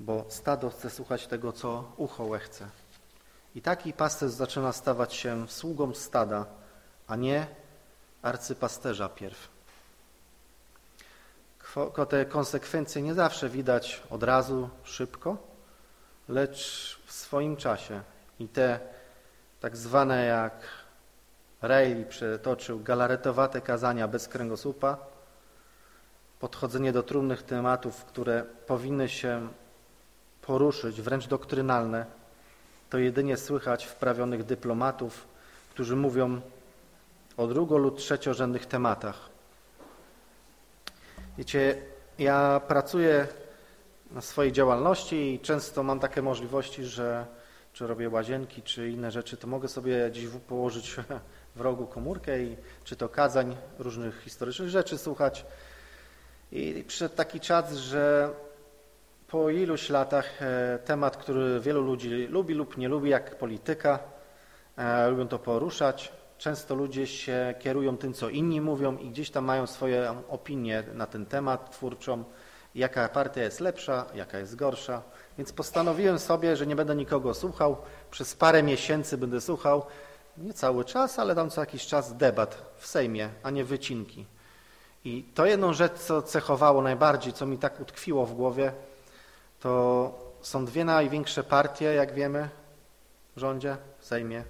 [SPEAKER 4] bo stado chce słuchać tego, co ucho chce. I taki pasterz zaczyna stawać się sługą stada, a nie arcypasterza pierw. Te konsekwencje nie zawsze widać od razu, szybko, lecz w swoim czasie. I te tak zwane jak Rayleigh przetoczył galaretowate kazania bez kręgosłupa, podchodzenie do trudnych tematów, które powinny się poruszyć, wręcz doktrynalne, to jedynie słychać wprawionych dyplomatów, którzy mówią o drugo- lub trzeciorzędnych tematach. Wiecie, ja pracuję na swojej działalności i często mam takie możliwości, że czy robię łazienki, czy inne rzeczy, to mogę sobie gdzieś położyć <laughs> w rogu komórkę i czy to kazań różnych historycznych rzeczy słuchać. I przyszedł taki czas, że po iluś latach e, temat, który wielu ludzi lubi lub nie lubi, jak polityka, e, lubią to poruszać. Często ludzie się kierują tym, co inni mówią i gdzieś tam mają swoje opinie na ten temat twórczą, jaka partia jest lepsza, jaka jest gorsza. Więc postanowiłem sobie, że nie będę nikogo słuchał. Przez parę miesięcy będę słuchał, nie cały czas, ale tam co jakiś czas debat w Sejmie, a nie wycinki. I to jedną rzecz, co cechowało najbardziej, co mi tak utkwiło w głowie, to są dwie największe partie, jak wiemy, w rządzie, w Sejmie.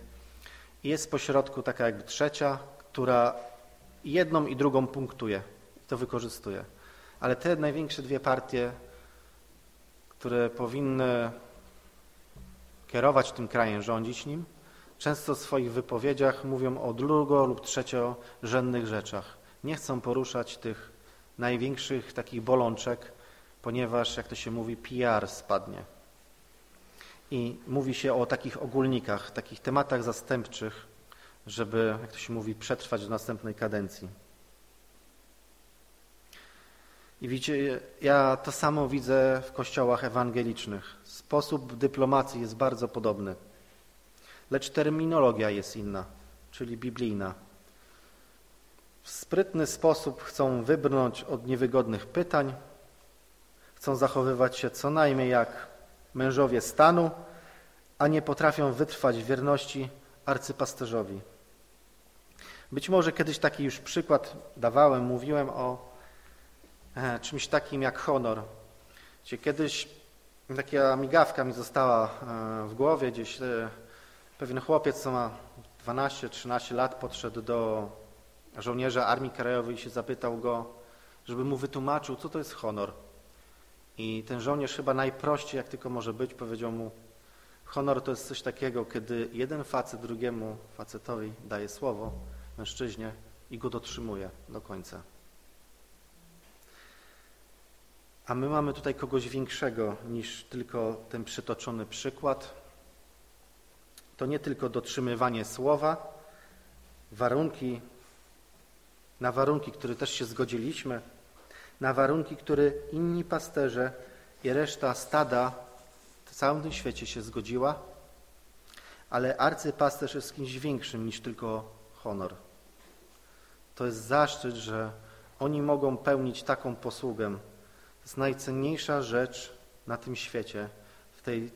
[SPEAKER 4] Jest pośrodku taka jakby trzecia, która jedną i drugą punktuje to wykorzystuje. Ale te największe dwie partie, które powinny kierować tym krajem, rządzić nim, często w swoich wypowiedziach mówią o drugo- lub trzeciorzędnych rzeczach. Nie chcą poruszać tych największych takich bolączek, ponieważ, jak to się mówi, PR spadnie. I mówi się o takich ogólnikach, takich tematach zastępczych, żeby, jak to się mówi, przetrwać do następnej kadencji. I widzicie, ja to samo widzę w kościołach ewangelicznych. Sposób dyplomacji jest bardzo podobny, lecz terminologia jest inna, czyli biblijna. W sprytny sposób chcą wybrnąć od niewygodnych pytań, chcą zachowywać się co najmniej jak mężowie stanu, a nie potrafią wytrwać w wierności arcypasterzowi. Być może kiedyś taki już przykład dawałem, mówiłem o e, czymś takim jak honor. Gdzie kiedyś taka migawka mi została e, w głowie, gdzieś e, pewien chłopiec, co ma 12-13 lat, podszedł do żołnierza Armii Krajowej i się zapytał go, żeby mu wytłumaczył, co to jest honor. I ten żołnierz chyba najprościej, jak tylko może być, powiedział mu, honor to jest coś takiego, kiedy jeden facet drugiemu facetowi daje słowo, mężczyźnie, i go dotrzymuje do końca. A my mamy tutaj kogoś większego niż tylko ten przytoczony przykład. To nie tylko dotrzymywanie słowa, warunki, na warunki, które też się zgodziliśmy, na warunki, które inni pasterze i reszta stada w całym tym świecie się zgodziła, ale arcypasterz jest kimś większym niż tylko honor. To jest zaszczyt, że oni mogą pełnić taką posługę. To jest najcenniejsza rzecz na tym świecie, w tej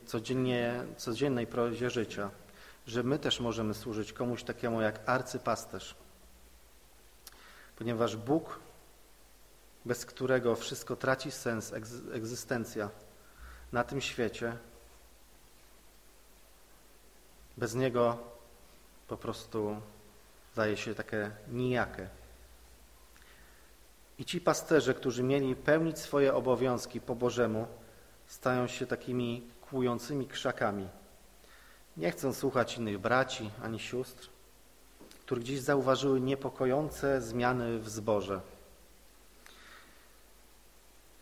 [SPEAKER 4] codziennej prozie życia, że my też możemy służyć komuś takiemu jak arcypasterz. Ponieważ Bóg bez którego wszystko traci sens, egzystencja na tym świecie, bez niego po prostu zdaje się takie nijakie. I ci pasterze, którzy mieli pełnić swoje obowiązki po Bożemu, stają się takimi kłującymi krzakami. Nie chcą słuchać innych braci ani sióstr, które gdzieś zauważyły niepokojące zmiany w zborze.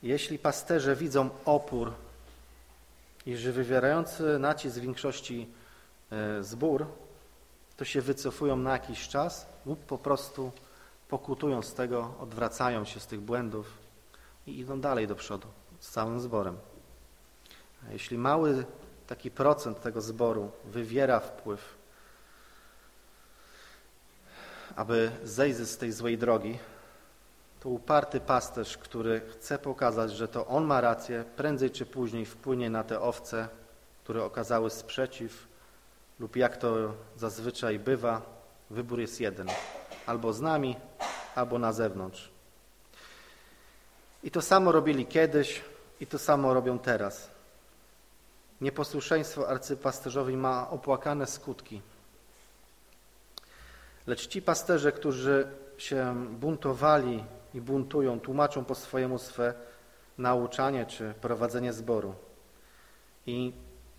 [SPEAKER 4] Jeśli pasterze widzą opór i że wywierający nacisk większości e, zbór, to się wycofują na jakiś czas lub po prostu pokutują z tego, odwracają się z tych błędów i idą dalej do przodu z całym zborem. A jeśli mały taki procent tego zboru wywiera wpływ, aby zejść z tej złej drogi, to uparty pasterz, który chce pokazać, że to on ma rację, prędzej czy później wpłynie na te owce, które okazały sprzeciw, lub jak to zazwyczaj bywa, wybór jest jeden: albo z nami, albo na zewnątrz. I to samo robili kiedyś, i to samo robią teraz. Nieposłuszeństwo arcypasterzowi ma opłakane skutki. Lecz ci pasterze, którzy się buntowali i buntują, tłumaczą po swojemu swe nauczanie czy prowadzenie zboru. I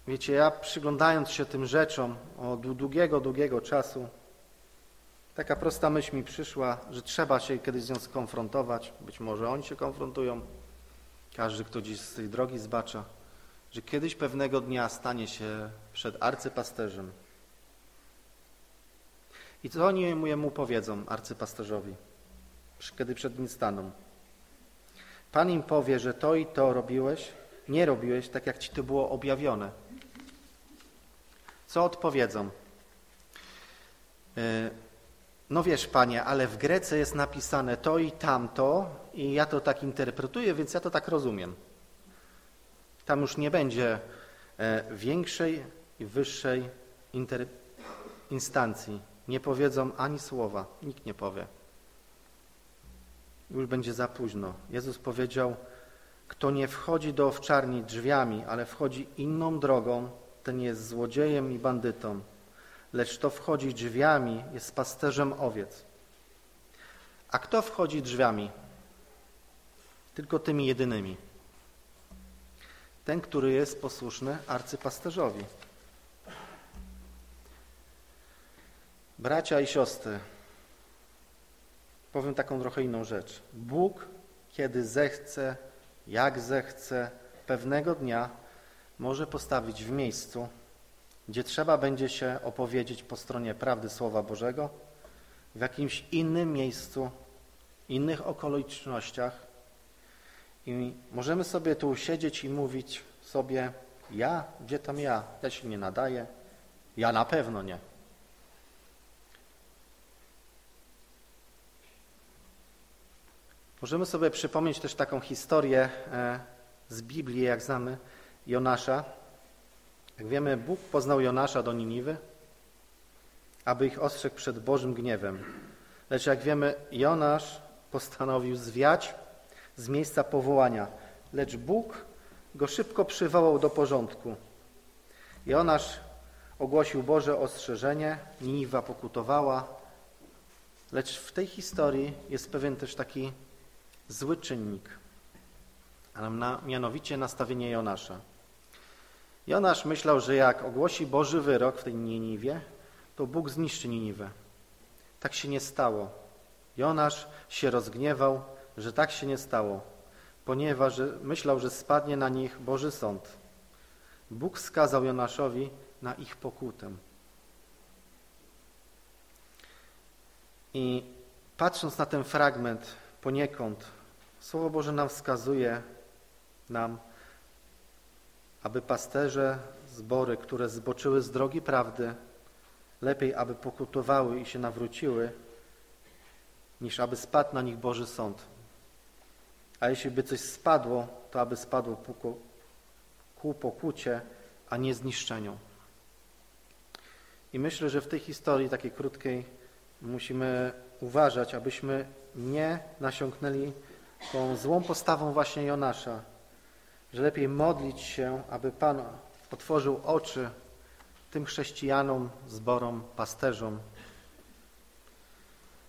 [SPEAKER 4] wiecie, ja przyglądając się tym rzeczom od długiego, długiego czasu, taka prosta myśl mi przyszła, że trzeba się kiedyś z nią skonfrontować. Być może oni się konfrontują, każdy, kto dziś z tej drogi zbacza, że kiedyś pewnego dnia stanie się przed arcypasterzem. I co oni mu powiedzą, arcypasterzowi? Kiedy przed nim staną. Pan im powie, że to i to robiłeś, nie robiłeś tak, jak ci to było objawione. Co odpowiedzą? E, no wiesz, panie, ale w Grece jest napisane to i tamto, i ja to tak interpretuję, więc ja to tak rozumiem. Tam już nie będzie e, większej i wyższej instancji. Nie powiedzą ani słowa, nikt nie powie. Już będzie za późno. Jezus powiedział, kto nie wchodzi do owczarni drzwiami, ale wchodzi inną drogą, ten jest złodziejem i bandytą. Lecz kto wchodzi drzwiami, jest pasterzem owiec. A kto wchodzi drzwiami? Tylko tymi jedynymi. Ten, który jest posłuszny arcypasterzowi. Bracia i siostry, powiem taką trochę inną rzecz. Bóg, kiedy zechce, jak zechce, pewnego dnia może postawić w miejscu, gdzie trzeba będzie się opowiedzieć po stronie prawdy Słowa Bożego, w jakimś innym miejscu, innych okolicznościach i możemy sobie tu siedzieć i mówić sobie, ja, gdzie tam ja? Ja się nie nadaję. Ja na pewno nie. Możemy sobie przypomnieć też taką historię e, z Biblii, jak znamy Jonasza. Jak wiemy, Bóg poznał Jonasza do Niniwy, aby ich ostrzegł przed Bożym gniewem. Lecz jak wiemy, Jonasz postanowił zwiać z miejsca powołania, lecz Bóg go szybko przywołał do porządku. Jonasz ogłosił Boże ostrzeżenie, Niniwa pokutowała, lecz w tej historii jest pewien też taki zły czynnik, a mianowicie nastawienie Jonasza. Jonasz myślał, że jak ogłosi Boży wyrok w tej Niniwie, to Bóg zniszczy Niniwę. Tak się nie stało. Jonasz się rozgniewał, że tak się nie stało, ponieważ myślał, że spadnie na nich Boży sąd. Bóg skazał Jonaszowi na ich pokutę. I patrząc na ten fragment poniekąd, Słowo Boże nam wskazuje nam, aby pasterze zbory, które zboczyły z drogi prawdy, lepiej, aby pokutowały i się nawróciły, niż aby spadł na nich Boży sąd. A jeśli by coś spadło, to aby spadło ku pokucie, a nie zniszczeniu. I myślę, że w tej historii takiej krótkiej musimy uważać, abyśmy nie nasiąknęli tą złą postawą właśnie Jonasza, że lepiej modlić się, aby Pan otworzył oczy tym chrześcijanom, zborom, pasterzom,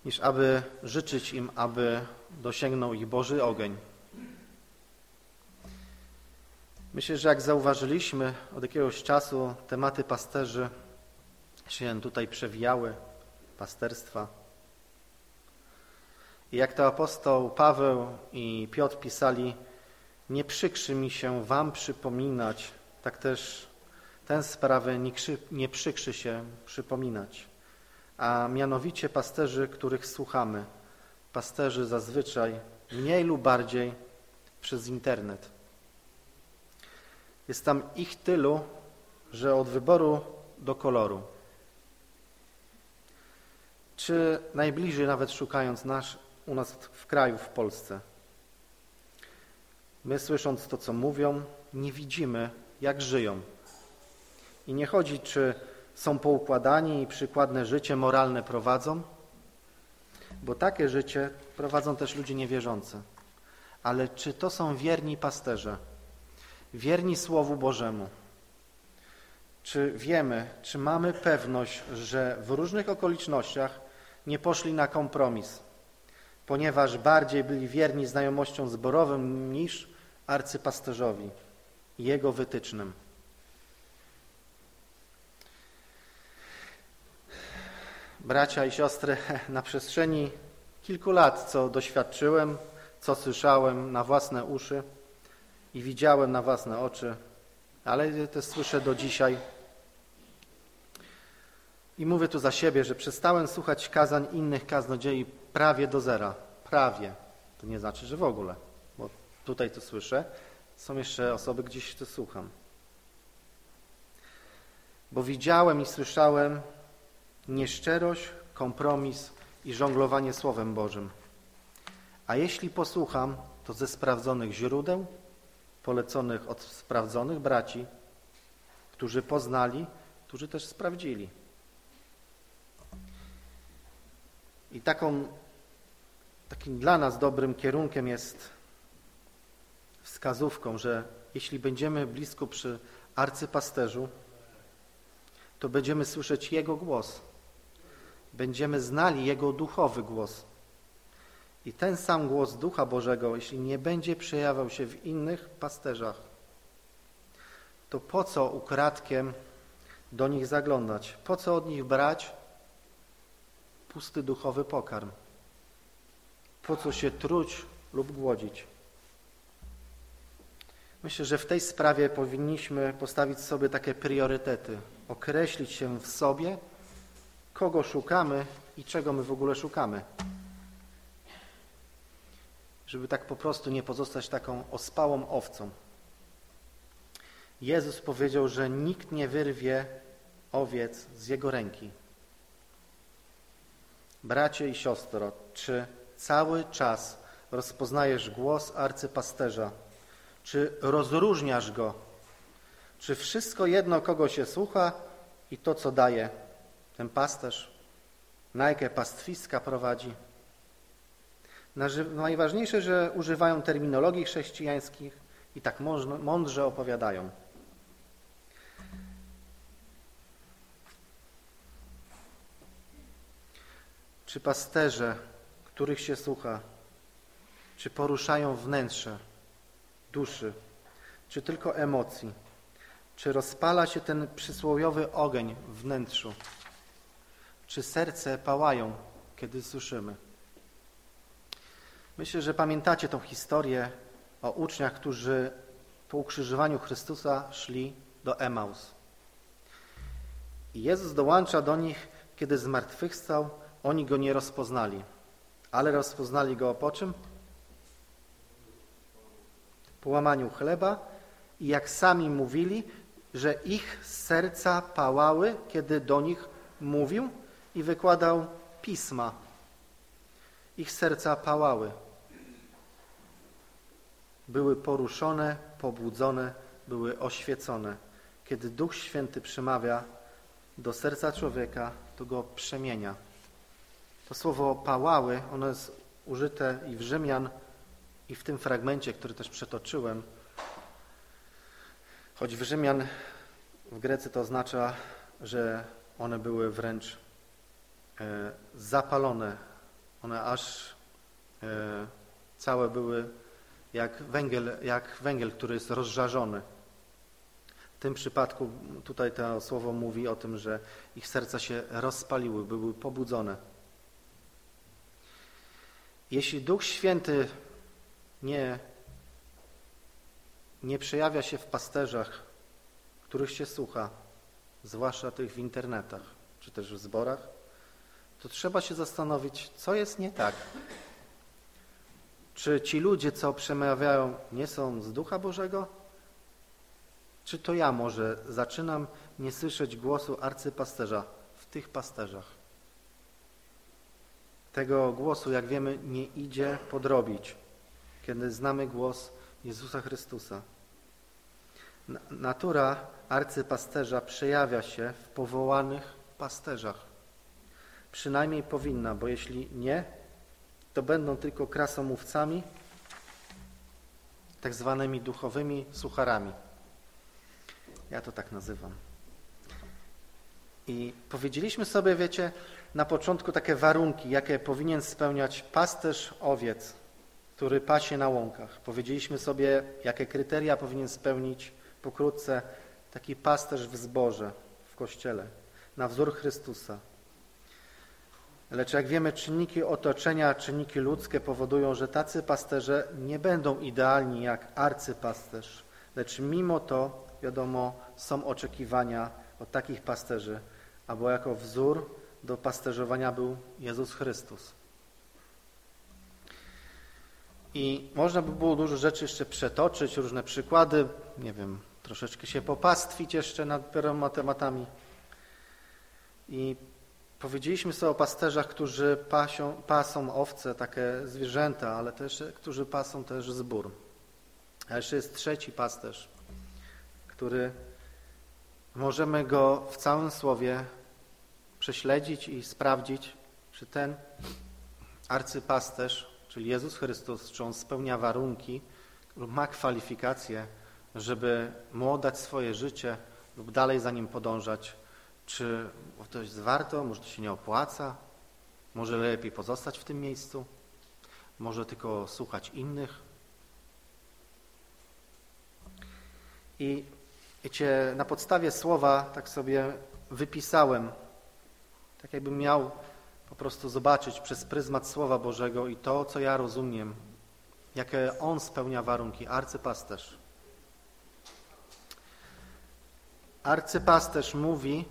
[SPEAKER 4] niż aby życzyć im, aby dosięgnął ich Boży ogień. Myślę, że jak zauważyliśmy od jakiegoś czasu, tematy pasterzy się tutaj przewijały, pasterstwa. I jak to apostoł Paweł i Piotr pisali, nie przykrzy mi się wam przypominać, tak też tę sprawę nie, krzy, nie przykrzy się przypominać. A mianowicie pasterzy, których słuchamy, pasterzy zazwyczaj mniej lub bardziej przez internet. Jest tam ich tylu, że od wyboru do koloru. Czy najbliżej nawet szukając nasz, u nas w kraju, w Polsce. My słysząc to, co mówią, nie widzimy, jak żyją. I nie chodzi, czy są poukładani i przykładne życie moralne prowadzą, bo takie życie prowadzą też ludzie niewierzący. Ale czy to są wierni pasterze, wierni Słowu Bożemu? Czy wiemy, czy mamy pewność, że w różnych okolicznościach nie poszli na kompromis, ponieważ bardziej byli wierni znajomościom zborowym niż arcypasterzowi i jego wytycznym. Bracia i siostry, <laughs> na przestrzeni kilku lat, co doświadczyłem, co słyszałem na własne uszy i widziałem na własne oczy, ale też słyszę do dzisiaj. I mówię tu za siebie, że przestałem słuchać kazań innych kaznodziei prawie do zera. Prawie. To nie znaczy, że w ogóle, bo tutaj to słyszę, Są jeszcze osoby, gdzieś to słucham. Bo widziałem i słyszałem nieszczerość, kompromis i żonglowanie Słowem Bożym. A jeśli posłucham, to ze sprawdzonych źródeł, poleconych od sprawdzonych braci, którzy poznali, którzy też sprawdzili. I taką, takim dla nas dobrym kierunkiem jest wskazówką, że jeśli będziemy blisko przy arcypasterzu, to będziemy słyszeć Jego głos. Będziemy znali Jego duchowy głos. I ten sam głos Ducha Bożego, jeśli nie będzie przejawiał się w innych pasterzach, to po co ukradkiem do nich zaglądać? Po co od nich brać pusty duchowy pokarm? Po co się truć lub głodzić? Myślę, że w tej sprawie powinniśmy postawić sobie takie priorytety, określić się w sobie, kogo szukamy i czego my w ogóle szukamy. Żeby tak po prostu nie pozostać taką ospałą owcą. Jezus powiedział, że nikt nie wyrwie owiec z Jego ręki. Bracie i siostro, czy cały czas rozpoznajesz głos arcypasterza? Czy rozróżniasz go? Czy wszystko jedno, kogo się słucha i to, co daje ten pasterz? Na jakie pastwiska prowadzi? Najważniejsze, że używają terminologii chrześcijańskich i tak mądrze opowiadają. Czy pasterze, których się słucha, czy poruszają wnętrze duszy, czy tylko emocji? Czy rozpala się ten przysłowiowy ogień w wnętrzu? Czy serce pałają, kiedy słyszymy? Myślę, że pamiętacie tą historię o uczniach, którzy po ukrzyżowaniu Chrystusa szli do Emaus. I Jezus dołącza do nich, kiedy zmartwychwstał, oni go nie rozpoznali. Ale rozpoznali go po czym? Po łamaniu chleba i jak sami mówili, że ich serca pałały, kiedy do nich mówił i wykładał pisma. Ich serca pałały. Były poruszone, pobudzone, były oświecone. Kiedy Duch Święty przemawia do serca człowieka, to go przemienia. To słowo pałały, ono jest użyte i w Rzymian, i w tym fragmencie, który też przetoczyłem. Choć w Rzymian w Grecy to oznacza, że one były wręcz e, zapalone. One aż e, całe były jak węgiel, jak węgiel, który jest rozżarzony. W tym przypadku tutaj to słowo mówi o tym, że ich serca się rozpaliły, były pobudzone. Jeśli Duch Święty nie, nie przejawia się w pasterzach, których się słucha, zwłaszcza tych w internetach, czy też w zborach, to trzeba się zastanowić, co jest nie tak. Czy ci ludzie, co przemawiają, nie są z Ducha Bożego? Czy to ja może zaczynam nie słyszeć głosu arcypasterza w tych pasterzach? Tego głosu, jak wiemy, nie idzie podrobić, kiedy znamy głos Jezusa Chrystusa. Natura arcypasterza przejawia się w powołanych pasterzach. Przynajmniej powinna, bo jeśli nie, to będą tylko krasomówcami, tak zwanymi duchowymi sucharami. Ja to tak nazywam. I powiedzieliśmy sobie, wiecie, na początku takie warunki, jakie powinien spełniać pasterz owiec, który pasie na łąkach. Powiedzieliśmy sobie, jakie kryteria powinien spełnić pokrótce taki pasterz w zborze, w kościele, na wzór Chrystusa. Lecz jak wiemy, czynniki otoczenia, czynniki ludzkie powodują, że tacy pasterze nie będą idealni jak arcypasterz, lecz mimo to, wiadomo, są oczekiwania od takich pasterzy, aby jako wzór do pasterzowania był Jezus Chrystus. I można by było dużo rzeczy jeszcze przetoczyć, różne przykłady, nie wiem, troszeczkę się popastwić jeszcze nad wieloma tematami. I powiedzieliśmy sobie o pasterzach, którzy pasią, pasą owce, takie zwierzęta, ale też, którzy pasą też zbór. A jeszcze jest trzeci pasterz, który możemy go w całym słowie prześledzić i sprawdzić, czy ten arcypasterz, czyli Jezus Chrystus, czy on spełnia warunki lub ma kwalifikacje, żeby mu oddać swoje życie lub dalej za nim podążać, czy to jest warto, może to się nie opłaca, może lepiej pozostać w tym miejscu, może tylko słuchać innych. I wiecie, na podstawie słowa tak sobie wypisałem, tak jakbym miał po prostu zobaczyć przez pryzmat Słowa Bożego i to, co ja rozumiem, jakie On spełnia warunki, arcypasterz. Arcypasterz mówi,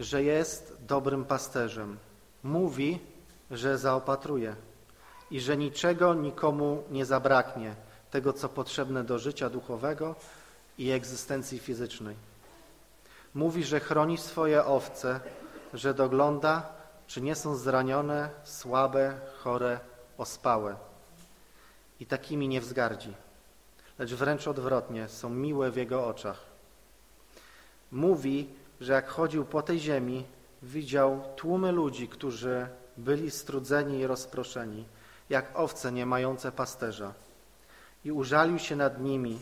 [SPEAKER 4] że jest dobrym pasterzem. Mówi, że zaopatruje i że niczego nikomu nie zabraknie tego, co potrzebne do życia duchowego i egzystencji fizycznej. Mówi, że chroni swoje owce, że dogląda, czy nie są zranione, słabe, chore, ospałe. I takimi nie wzgardzi, lecz wręcz odwrotnie, są miłe w Jego oczach. Mówi, że jak chodził po tej ziemi, widział tłumy ludzi, którzy byli strudzeni i rozproszeni, jak owce nie mające pasterza. I użalił się nad nimi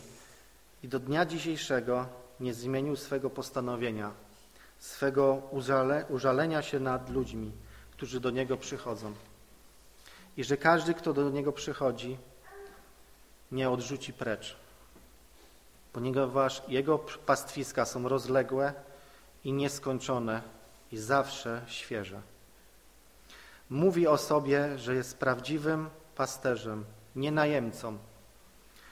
[SPEAKER 4] i do dnia dzisiejszego nie zmienił swego postanowienia, swego użale, użalenia się nad ludźmi, którzy do Niego przychodzą. I że każdy, kto do Niego przychodzi, nie odrzuci precz, ponieważ Jego pastwiska są rozległe i nieskończone i zawsze świeże. Mówi o sobie, że jest prawdziwym pasterzem, nie najemcą,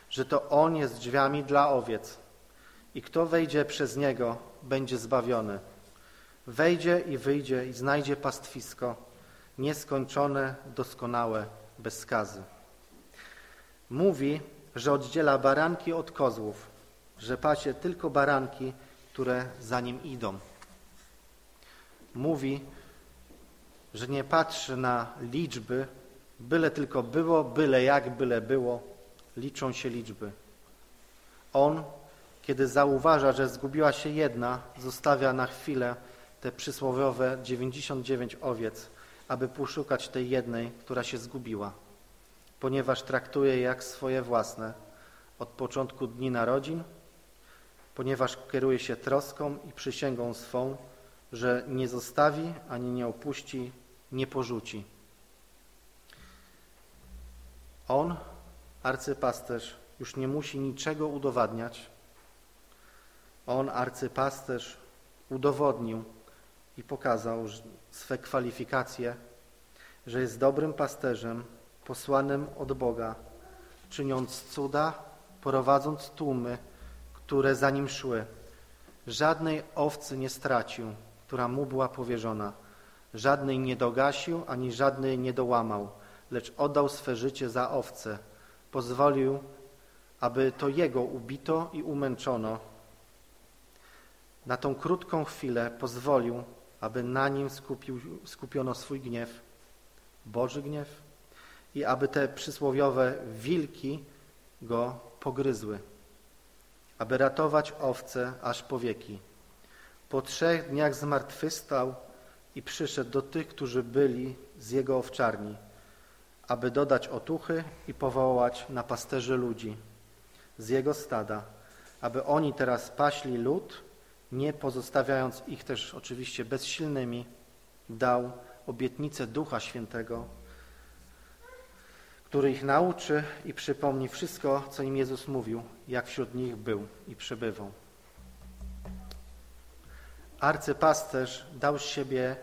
[SPEAKER 4] że to On jest drzwiami dla owiec i kto wejdzie przez Niego, będzie zbawiony. Wejdzie i wyjdzie i znajdzie pastwisko, nieskończone, doskonałe, bez skazy. Mówi, że oddziela baranki od kozłów, że pasie tylko baranki, które za nim idą. Mówi, że nie patrzy na liczby, byle tylko było, byle jak, byle było, liczą się liczby. On, kiedy zauważa, że zgubiła się jedna, zostawia na chwilę te przysłowiowe 99 owiec, aby poszukać tej jednej, która się zgubiła, ponieważ traktuje je jak swoje własne od początku dni narodzin ponieważ kieruje się troską i przysięgą swą, że nie zostawi ani nie opuści, nie porzuci. On, arcypasterz, już nie musi niczego udowadniać. On, arcypasterz, udowodnił i pokazał swe kwalifikacje, że jest dobrym pasterzem, posłanym od Boga, czyniąc cuda, prowadząc tłumy, które za nim szły. Żadnej owcy nie stracił, która mu była powierzona. Żadnej nie dogasił, ani żadnej nie dołamał, lecz oddał swe życie za owce. Pozwolił, aby to jego ubito i umęczono. Na tą krótką chwilę pozwolił, aby na nim skupił, skupiono swój gniew, Boży gniew, i aby te przysłowiowe wilki go pogryzły aby ratować owce aż po wieki. Po trzech dniach zmartwychwstał i przyszedł do tych, którzy byli z jego owczarni, aby dodać otuchy i powołać na pasterzy ludzi z jego stada, aby oni teraz paśli lud, nie pozostawiając ich też oczywiście bezsilnymi, dał obietnicę Ducha Świętego, który ich nauczy i przypomni wszystko, co im Jezus mówił, jak wśród nich był i przebywał. Arcypasterz dał siebie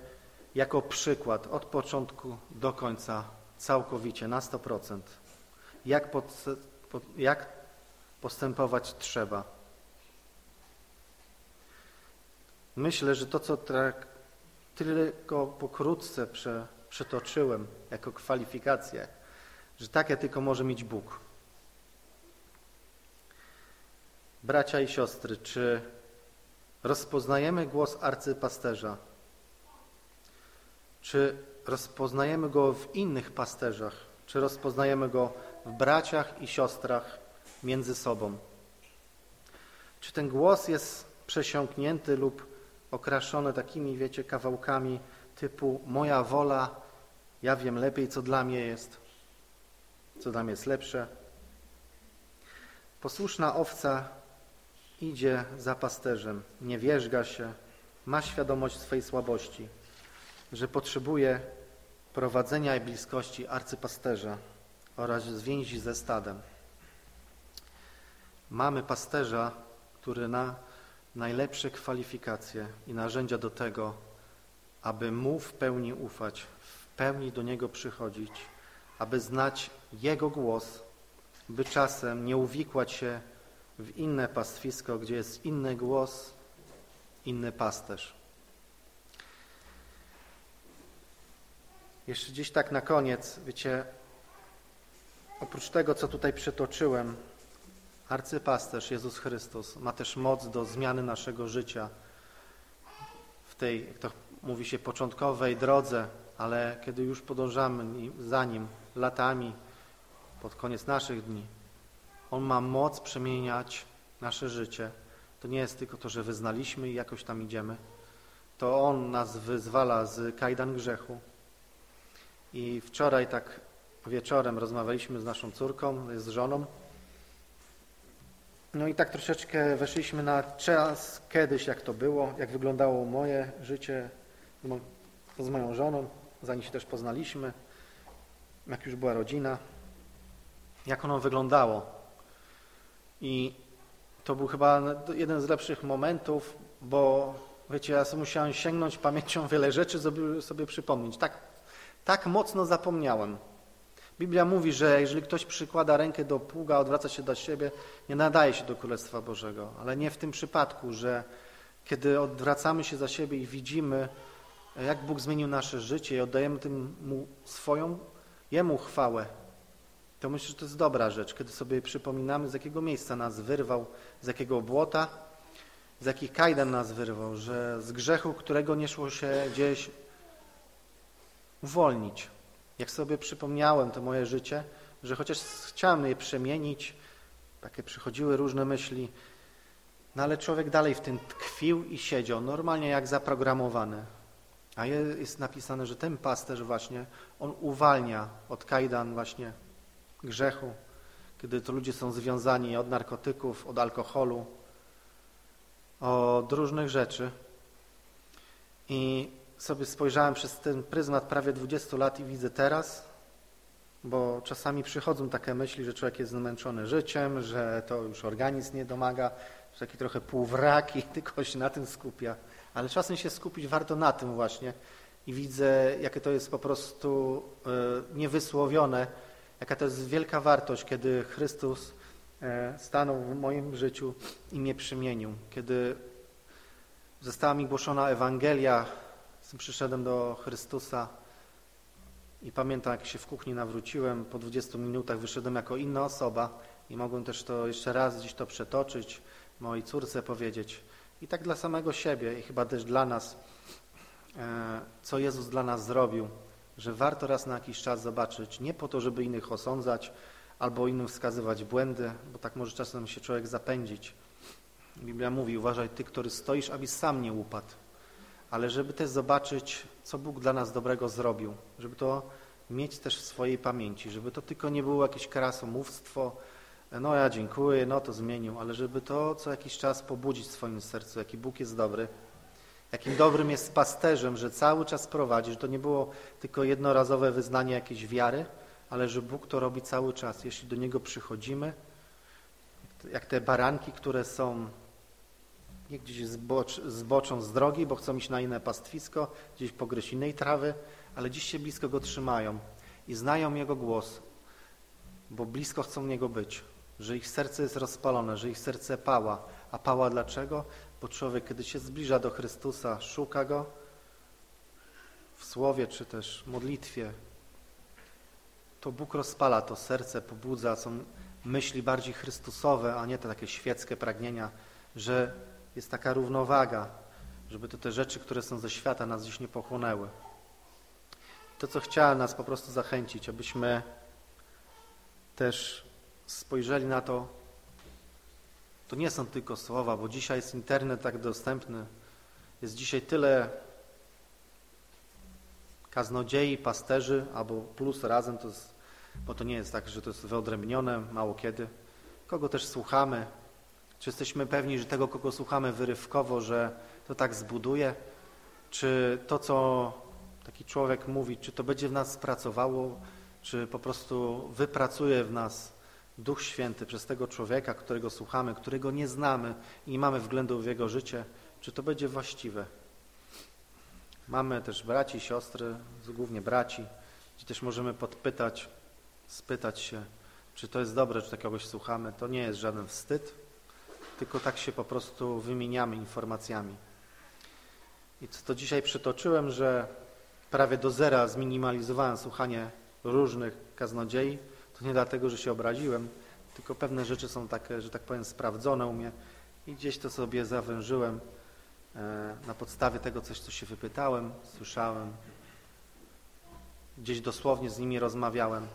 [SPEAKER 4] jako przykład od początku do końca całkowicie, na 100%. Jak, pod, jak postępować trzeba. Myślę, że to, co tak tylko pokrótce prze, przetoczyłem jako kwalifikacje, że takie tylko może mieć Bóg. Bracia i siostry, czy rozpoznajemy głos arcypasterza? Czy rozpoznajemy go w innych pasterzach? Czy rozpoznajemy go w braciach i siostrach między sobą? Czy ten głos jest przesiąknięty lub okraszony takimi, wiecie, kawałkami typu moja wola, ja wiem lepiej, co dla mnie jest, co dla mnie jest lepsze? Posłuszna owca idzie za pasterzem, nie wierzga się, ma świadomość swej słabości, że potrzebuje prowadzenia i bliskości arcypasterza oraz zwięzi ze stadem. Mamy pasterza, który ma najlepsze kwalifikacje i narzędzia do tego, aby Mu w pełni ufać, w pełni do Niego przychodzić, aby znać Jego głos, by czasem nie uwikłać się w inne pastwisko, gdzie jest inny głos, inny pasterz. Jeszcze gdzieś tak na koniec, wiecie, oprócz tego, co tutaj przytoczyłem, arcypasterz Jezus Chrystus ma też moc do zmiany naszego życia w tej, jak to mówi się, początkowej drodze, ale kiedy już podążamy za Nim latami, pod koniec naszych dni, On ma moc przemieniać nasze życie. To nie jest tylko to, że wyznaliśmy i jakoś tam idziemy. To On nas wyzwala z kajdan grzechu. I wczoraj tak wieczorem rozmawialiśmy z naszą córką, z żoną. No i tak troszeczkę weszliśmy na czas kiedyś, jak to było, jak wyglądało moje życie z moją żoną, zanim się też poznaliśmy, jak już była rodzina, jak ono wyglądało. I to był chyba jeden z lepszych momentów, bo wiecie, ja musiałem sięgnąć pamięcią wiele rzeczy, żeby sobie przypomnieć. Tak, tak mocno zapomniałem. Biblia mówi, że jeżeli ktoś przykłada rękę do pługa, odwraca się do siebie, nie nadaje się do Królestwa Bożego. Ale nie w tym przypadku, że kiedy odwracamy się za siebie i widzimy, jak Bóg zmienił nasze życie i oddajemy tym Mu swoją, Jemu chwałę, to myślę, że to jest dobra rzecz, kiedy sobie przypominamy, z jakiego miejsca nas wyrwał, z jakiego błota, z jakich kajdan nas wyrwał, że z grzechu, którego nie szło się gdzieś uwolnić. Jak sobie przypomniałem to moje życie, że chociaż chciałem je przemienić, takie przychodziły różne myśli, no ale człowiek dalej w tym tkwił i siedział, normalnie jak zaprogramowany. A jest napisane, że ten pasterz właśnie, on uwalnia od kajdan właśnie grzechu, kiedy to ludzie są związani od narkotyków, od alkoholu, od różnych rzeczy. I sobie spojrzałem przez ten pryzmat prawie 20 lat i widzę teraz, bo czasami przychodzą takie myśli, że człowiek jest zmęczony życiem, że to już organizm nie domaga, że taki trochę półwrak i <laughs> tylko się na tym skupia. Ale czasem się skupić warto na tym właśnie i widzę, jakie to jest po prostu e, niewysłowione, jaka to jest wielka wartość, kiedy Chrystus e, stanął w moim życiu i mnie przemienił. Kiedy została mi głoszona Ewangelia, przyszedłem do Chrystusa i pamiętam, jak się w kuchni nawróciłem, po 20 minutach wyszedłem jako inna osoba i mogłem też to jeszcze raz gdzieś to przetoczyć, mojej córce powiedzieć. I tak dla samego siebie i chyba też dla nas, e, co Jezus dla nas zrobił, że warto raz na jakiś czas zobaczyć, nie po to, żeby innych osądzać albo innym wskazywać błędy, bo tak może czasem się człowiek zapędzić. Biblia mówi, uważaj ty, który stoisz, abyś sam nie upadł ale żeby też zobaczyć, co Bóg dla nas dobrego zrobił, żeby to mieć też w swojej pamięci, żeby to tylko nie było jakieś krasomówstwo, no ja dziękuję, no to zmienił, ale żeby to co jakiś czas pobudzić w swoim sercu, jaki Bóg jest dobry, jakim dobrym jest pasterzem, że cały czas prowadzi, że to nie było tylko jednorazowe wyznanie jakiejś wiary, ale że Bóg to robi cały czas, jeśli do Niego przychodzimy, jak te baranki, które są nie gdzieś zbocz, zboczą z drogi, bo chcą iść na inne pastwisko, gdzieś pogryźć innej trawy, ale dziś się blisko Go trzymają i znają Jego głos, bo blisko chcą Niego być, że ich serce jest rozpalone, że ich serce pała. A pała dlaczego? Bo człowiek, kiedy się zbliża do Chrystusa, szuka Go w słowie czy też modlitwie, to Bóg rozpala to serce, pobudza, są myśli bardziej chrystusowe, a nie te takie świeckie pragnienia, że jest taka równowaga, żeby to te rzeczy, które są ze świata, nas gdzieś nie pochłonęły. To, co chciałem nas po prostu zachęcić, abyśmy też spojrzeli na to, to nie są tylko słowa, bo dzisiaj jest internet tak dostępny, jest dzisiaj tyle kaznodziei, pasterzy, albo plus razem, to jest, bo to nie jest tak, że to jest wyodrębnione mało kiedy. Kogo też słuchamy? Czy jesteśmy pewni, że tego, kogo słuchamy wyrywkowo, że to tak zbuduje? Czy to, co taki człowiek mówi, czy to będzie w nas pracowało, czy po prostu wypracuje w nas Duch Święty przez tego człowieka, którego słuchamy, którego nie znamy i nie mamy względu w jego życie, czy to będzie właściwe. Mamy też braci, siostry, głównie braci, gdzie też możemy podpytać, spytać się, czy to jest dobre, czy kogoś słuchamy. To nie jest żaden wstyd, tylko tak się po prostu wymieniamy informacjami. I co to dzisiaj przytoczyłem, że prawie do zera zminimalizowałem słuchanie różnych kaznodziei, to nie dlatego, że się obraziłem, tylko pewne rzeczy są takie, że tak powiem, sprawdzone u mnie i gdzieś to sobie zawężyłem e, na podstawie tego coś, co się wypytałem, słyszałem, gdzieś dosłownie z nimi rozmawiałem,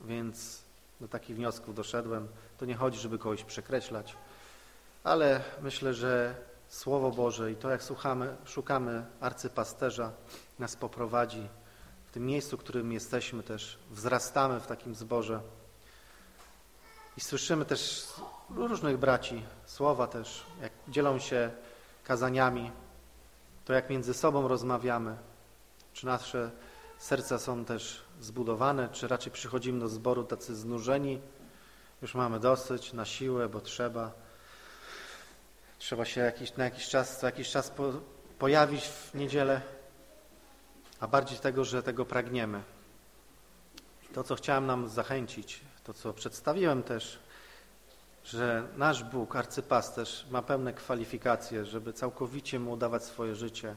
[SPEAKER 4] więc do takich wniosków doszedłem. To nie chodzi, żeby kogoś przekreślać, ale myślę, że Słowo Boże i to, jak słuchamy, szukamy arcypasterza, nas poprowadzi w tym miejscu, w którym jesteśmy też, wzrastamy w takim zborze. I słyszymy też różnych braci, słowa też, jak dzielą się kazaniami, to jak między sobą rozmawiamy, czy nasze serca są też zbudowane, czy raczej przychodzimy do zboru tacy znużeni, już mamy dosyć na siłę, bo trzeba, trzeba się jakiś, na jakiś czas, co jakiś czas po, pojawić w niedzielę, a bardziej tego, że tego pragniemy. To, co chciałem nam zachęcić, to, co przedstawiłem też, że nasz Bóg, arcypasterz, ma pełne kwalifikacje, żeby całkowicie Mu dawać swoje życie,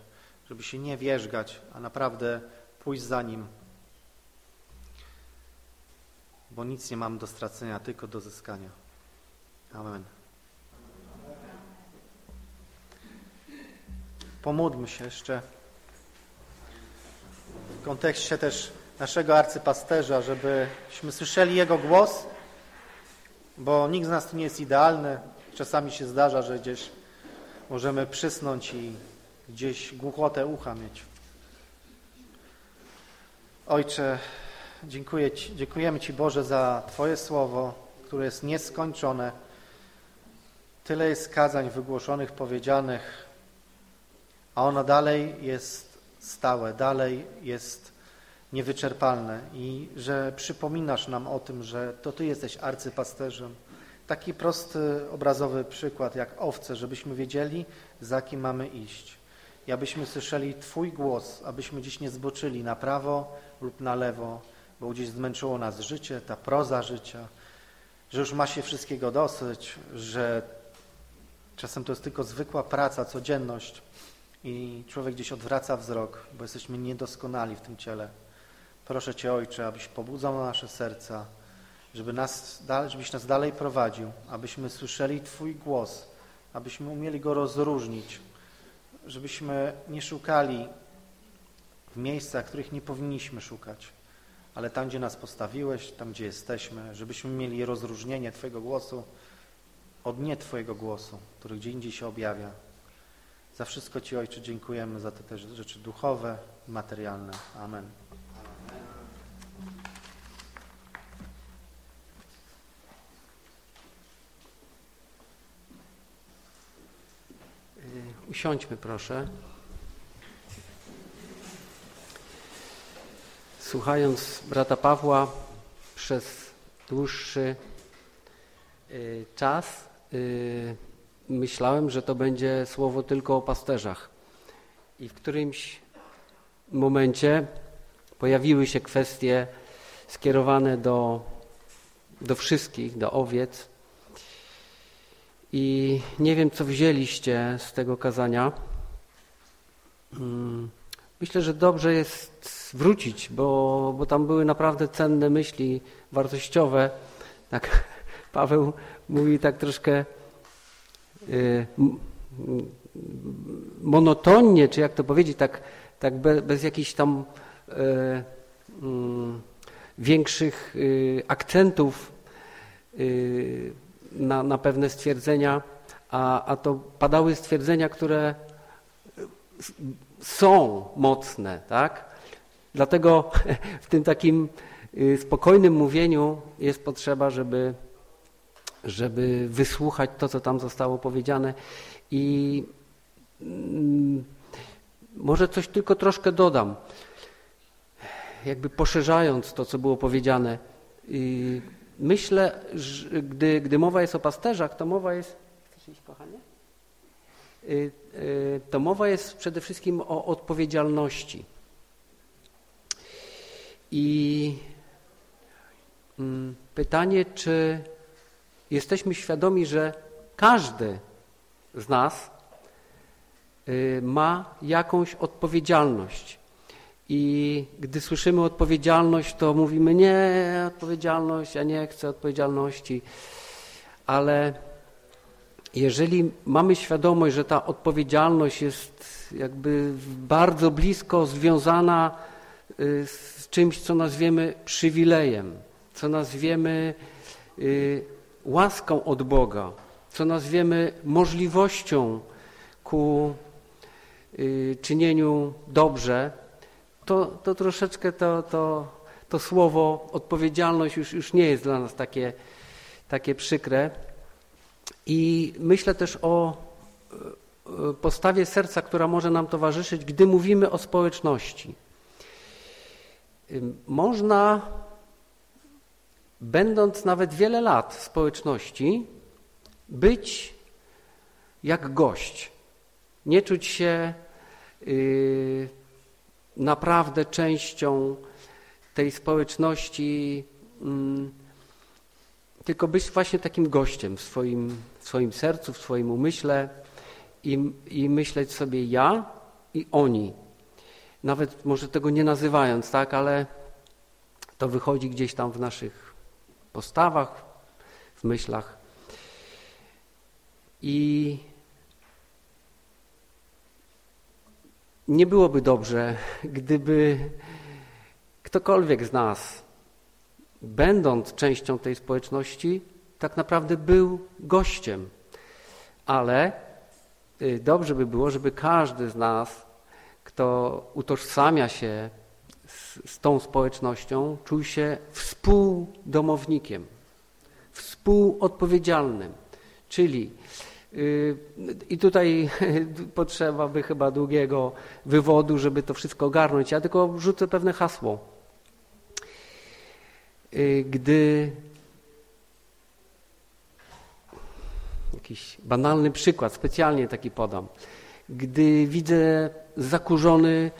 [SPEAKER 4] żeby się nie wierzgać, a naprawdę pójść za Nim, bo nic nie mam do stracenia, tylko do zyskania. Amen. Pomódlmy się jeszcze w kontekście też naszego arcypasterza, żebyśmy słyszeli Jego głos, bo nikt z nas tu nie jest idealny. Czasami się zdarza, że gdzieś możemy przysnąć i gdzieś głuchotę ucha mieć. Ojcze, dziękuję Ci, dziękujemy Ci Boże za Twoje słowo, które jest nieskończone. Tyle jest kazań wygłoszonych, powiedzianych, a ono dalej jest stałe, dalej jest niewyczerpalne i że przypominasz nam o tym, że to Ty jesteś arcypasterzem. Taki prosty, obrazowy przykład jak owce, żebyśmy wiedzieli, za kim mamy iść. I abyśmy słyszeli Twój głos, abyśmy dziś nie zboczyli na prawo lub na lewo, bo gdzieś zmęczyło nas życie, ta proza życia, że już ma się wszystkiego dosyć, że czasem to jest tylko zwykła praca, codzienność i człowiek gdzieś odwraca wzrok, bo jesteśmy niedoskonali w tym ciele. Proszę Cię, Ojcze, abyś pobudzał nasze serca, żeby nas, żebyś nas dalej prowadził, abyśmy słyszeli Twój głos, abyśmy umieli go rozróżnić, żebyśmy nie szukali w miejscach, których nie powinniśmy szukać, ale tam, gdzie nas postawiłeś, tam, gdzie jesteśmy, żebyśmy mieli rozróżnienie Twojego głosu od nie Twojego głosu, który gdzie indziej się objawia. Za wszystko Ci, Ojcze, dziękujemy za te też rzeczy duchowe i materialne. Amen.
[SPEAKER 1] Usiądźmy proszę. Słuchając brata Pawła przez dłuższy y, czas, y, myślałem, że to będzie słowo tylko o pasterzach. I w którymś momencie pojawiły się kwestie skierowane do, do wszystkich, do owiec, i nie wiem, co wzięliście z tego kazania. Mm, myślę, że dobrze jest wrócić, bo, bo tam były naprawdę cenne myśli wartościowe. Tak, <laughs> Paweł mówi tak troszkę monotonnie, czy jak to powiedzieć, tak, tak bez, bez jakichś tam y, y, większych y, akcentów y, na, na pewne stwierdzenia, a, a to padały stwierdzenia, które są mocne, tak? Dlatego <laughs> w tym takim y, spokojnym mówieniu jest potrzeba, żeby, żeby wysłuchać to, co tam zostało powiedziane i mm, może coś tylko troszkę dodam, jakby poszerzając to, co było powiedziane. Myślę, że gdy, gdy mowa jest o pasterzach, to mowa jest... Chcesz iść, kochanie? Y, y, to mowa jest przede wszystkim o odpowiedzialności. I mm, pytanie, czy jesteśmy świadomi, że każdy z nas y, ma jakąś odpowiedzialność. I gdy słyszymy odpowiedzialność, to mówimy nie, odpowiedzialność, ja nie chcę odpowiedzialności, ale jeżeli mamy świadomość, że ta odpowiedzialność jest jakby bardzo blisko związana y, z czymś, co nazwiemy przywilejem, co nazwiemy y, łaską od Boga, co nazwiemy możliwością ku y, czynieniu dobrze, to, to troszeczkę to, to, to słowo odpowiedzialność już, już nie jest dla nas takie, takie przykre. I myślę też o e, postawie serca, która może nam towarzyszyć, gdy mówimy o społeczności. Można, będąc nawet wiele lat w społeczności, być jak gość. Nie czuć się yy, naprawdę częścią tej społeczności. Yy, tylko być właśnie takim gościem w swoim, w swoim sercu, w swoim umyśle i, i myśleć sobie ja i oni. Nawet może tego nie nazywając, tak, ale to wychodzi gdzieś tam w naszych postawach, w myślach. I nie byłoby dobrze, gdyby ktokolwiek z nas będąc częścią tej społeczności, tak naprawdę był gościem. Ale y, dobrze by było, żeby każdy z nas, kto utożsamia się z, z tą społecznością, czuł się współdomownikiem, współodpowiedzialnym. Czyli yy, i tutaj potrzeba by chyba długiego wywodu, żeby to wszystko ogarnąć. Ja tylko wrzucę pewne hasło Y, gdy jakiś banalny przykład, specjalnie taki podam, gdy widzę zakurzony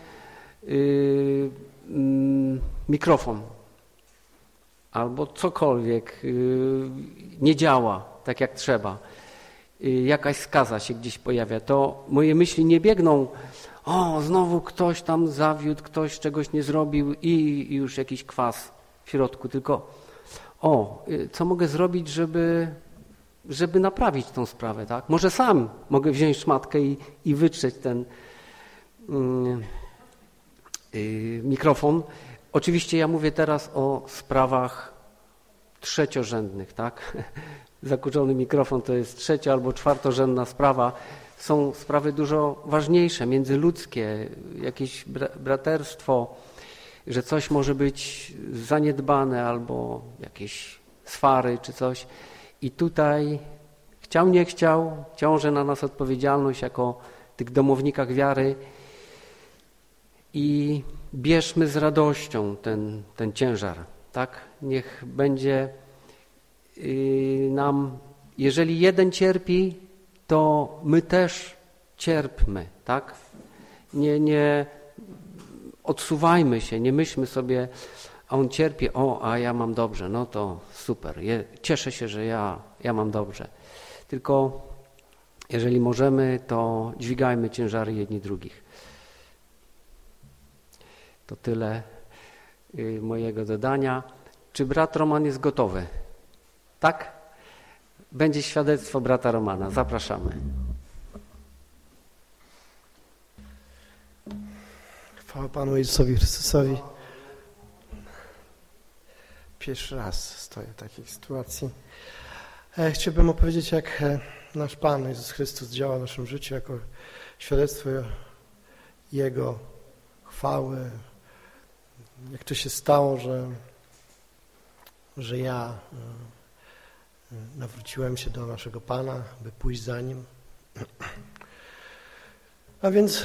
[SPEAKER 1] mikrofon albo cokolwiek yy, nie działa tak jak trzeba, yy, jakaś skaza się gdzieś pojawia, to moje myśli nie biegną, o, znowu ktoś tam zawiódł, ktoś czegoś nie zrobił i już jakiś kwas w środku, tylko o, y, co mogę zrobić, żeby, żeby naprawić tą sprawę, tak? Może sam mogę wziąć szmatkę i, i wytrzeć ten yy, mikrofon. Oczywiście ja mówię teraz o sprawach trzeciorzędnych, tak? <laughs> Zakurzony mikrofon to jest trzecia albo czwartorzędna sprawa. Są sprawy dużo ważniejsze, międzyludzkie, jakieś braterstwo, że coś może być zaniedbane albo jakieś swary czy coś. I tutaj chciał, nie chciał, ciąży na nas odpowiedzialność jako tych domownikach wiary i bierzmy z radością ten, ten ciężar. Tak? Niech będzie yy, nam, jeżeli jeden cierpi, to my też cierpmy. Tak? Nie, nie, odsuwajmy się, nie myślmy sobie, a on cierpi, o, a ja mam dobrze, no to super, Je, cieszę się, że ja, ja mam dobrze. Tylko jeżeli możemy, to dźwigajmy ciężary jedni drugich. To tyle y, mojego dodania. Czy brat Roman jest gotowy? Tak? Będzie świadectwo brata Romana. Zapraszamy.
[SPEAKER 5] Chwała Panu Jezusowi Chrystusowi. Pierwszy raz stoję w takiej sytuacji. E, chciałbym opowiedzieć, jak e, nasz Pan Jezus Chrystus działa w naszym życiu jako świadectwo Jego chwały. Jak to się stało, że, że ja e, nawróciłem się do naszego Pana, by pójść za Nim. A więc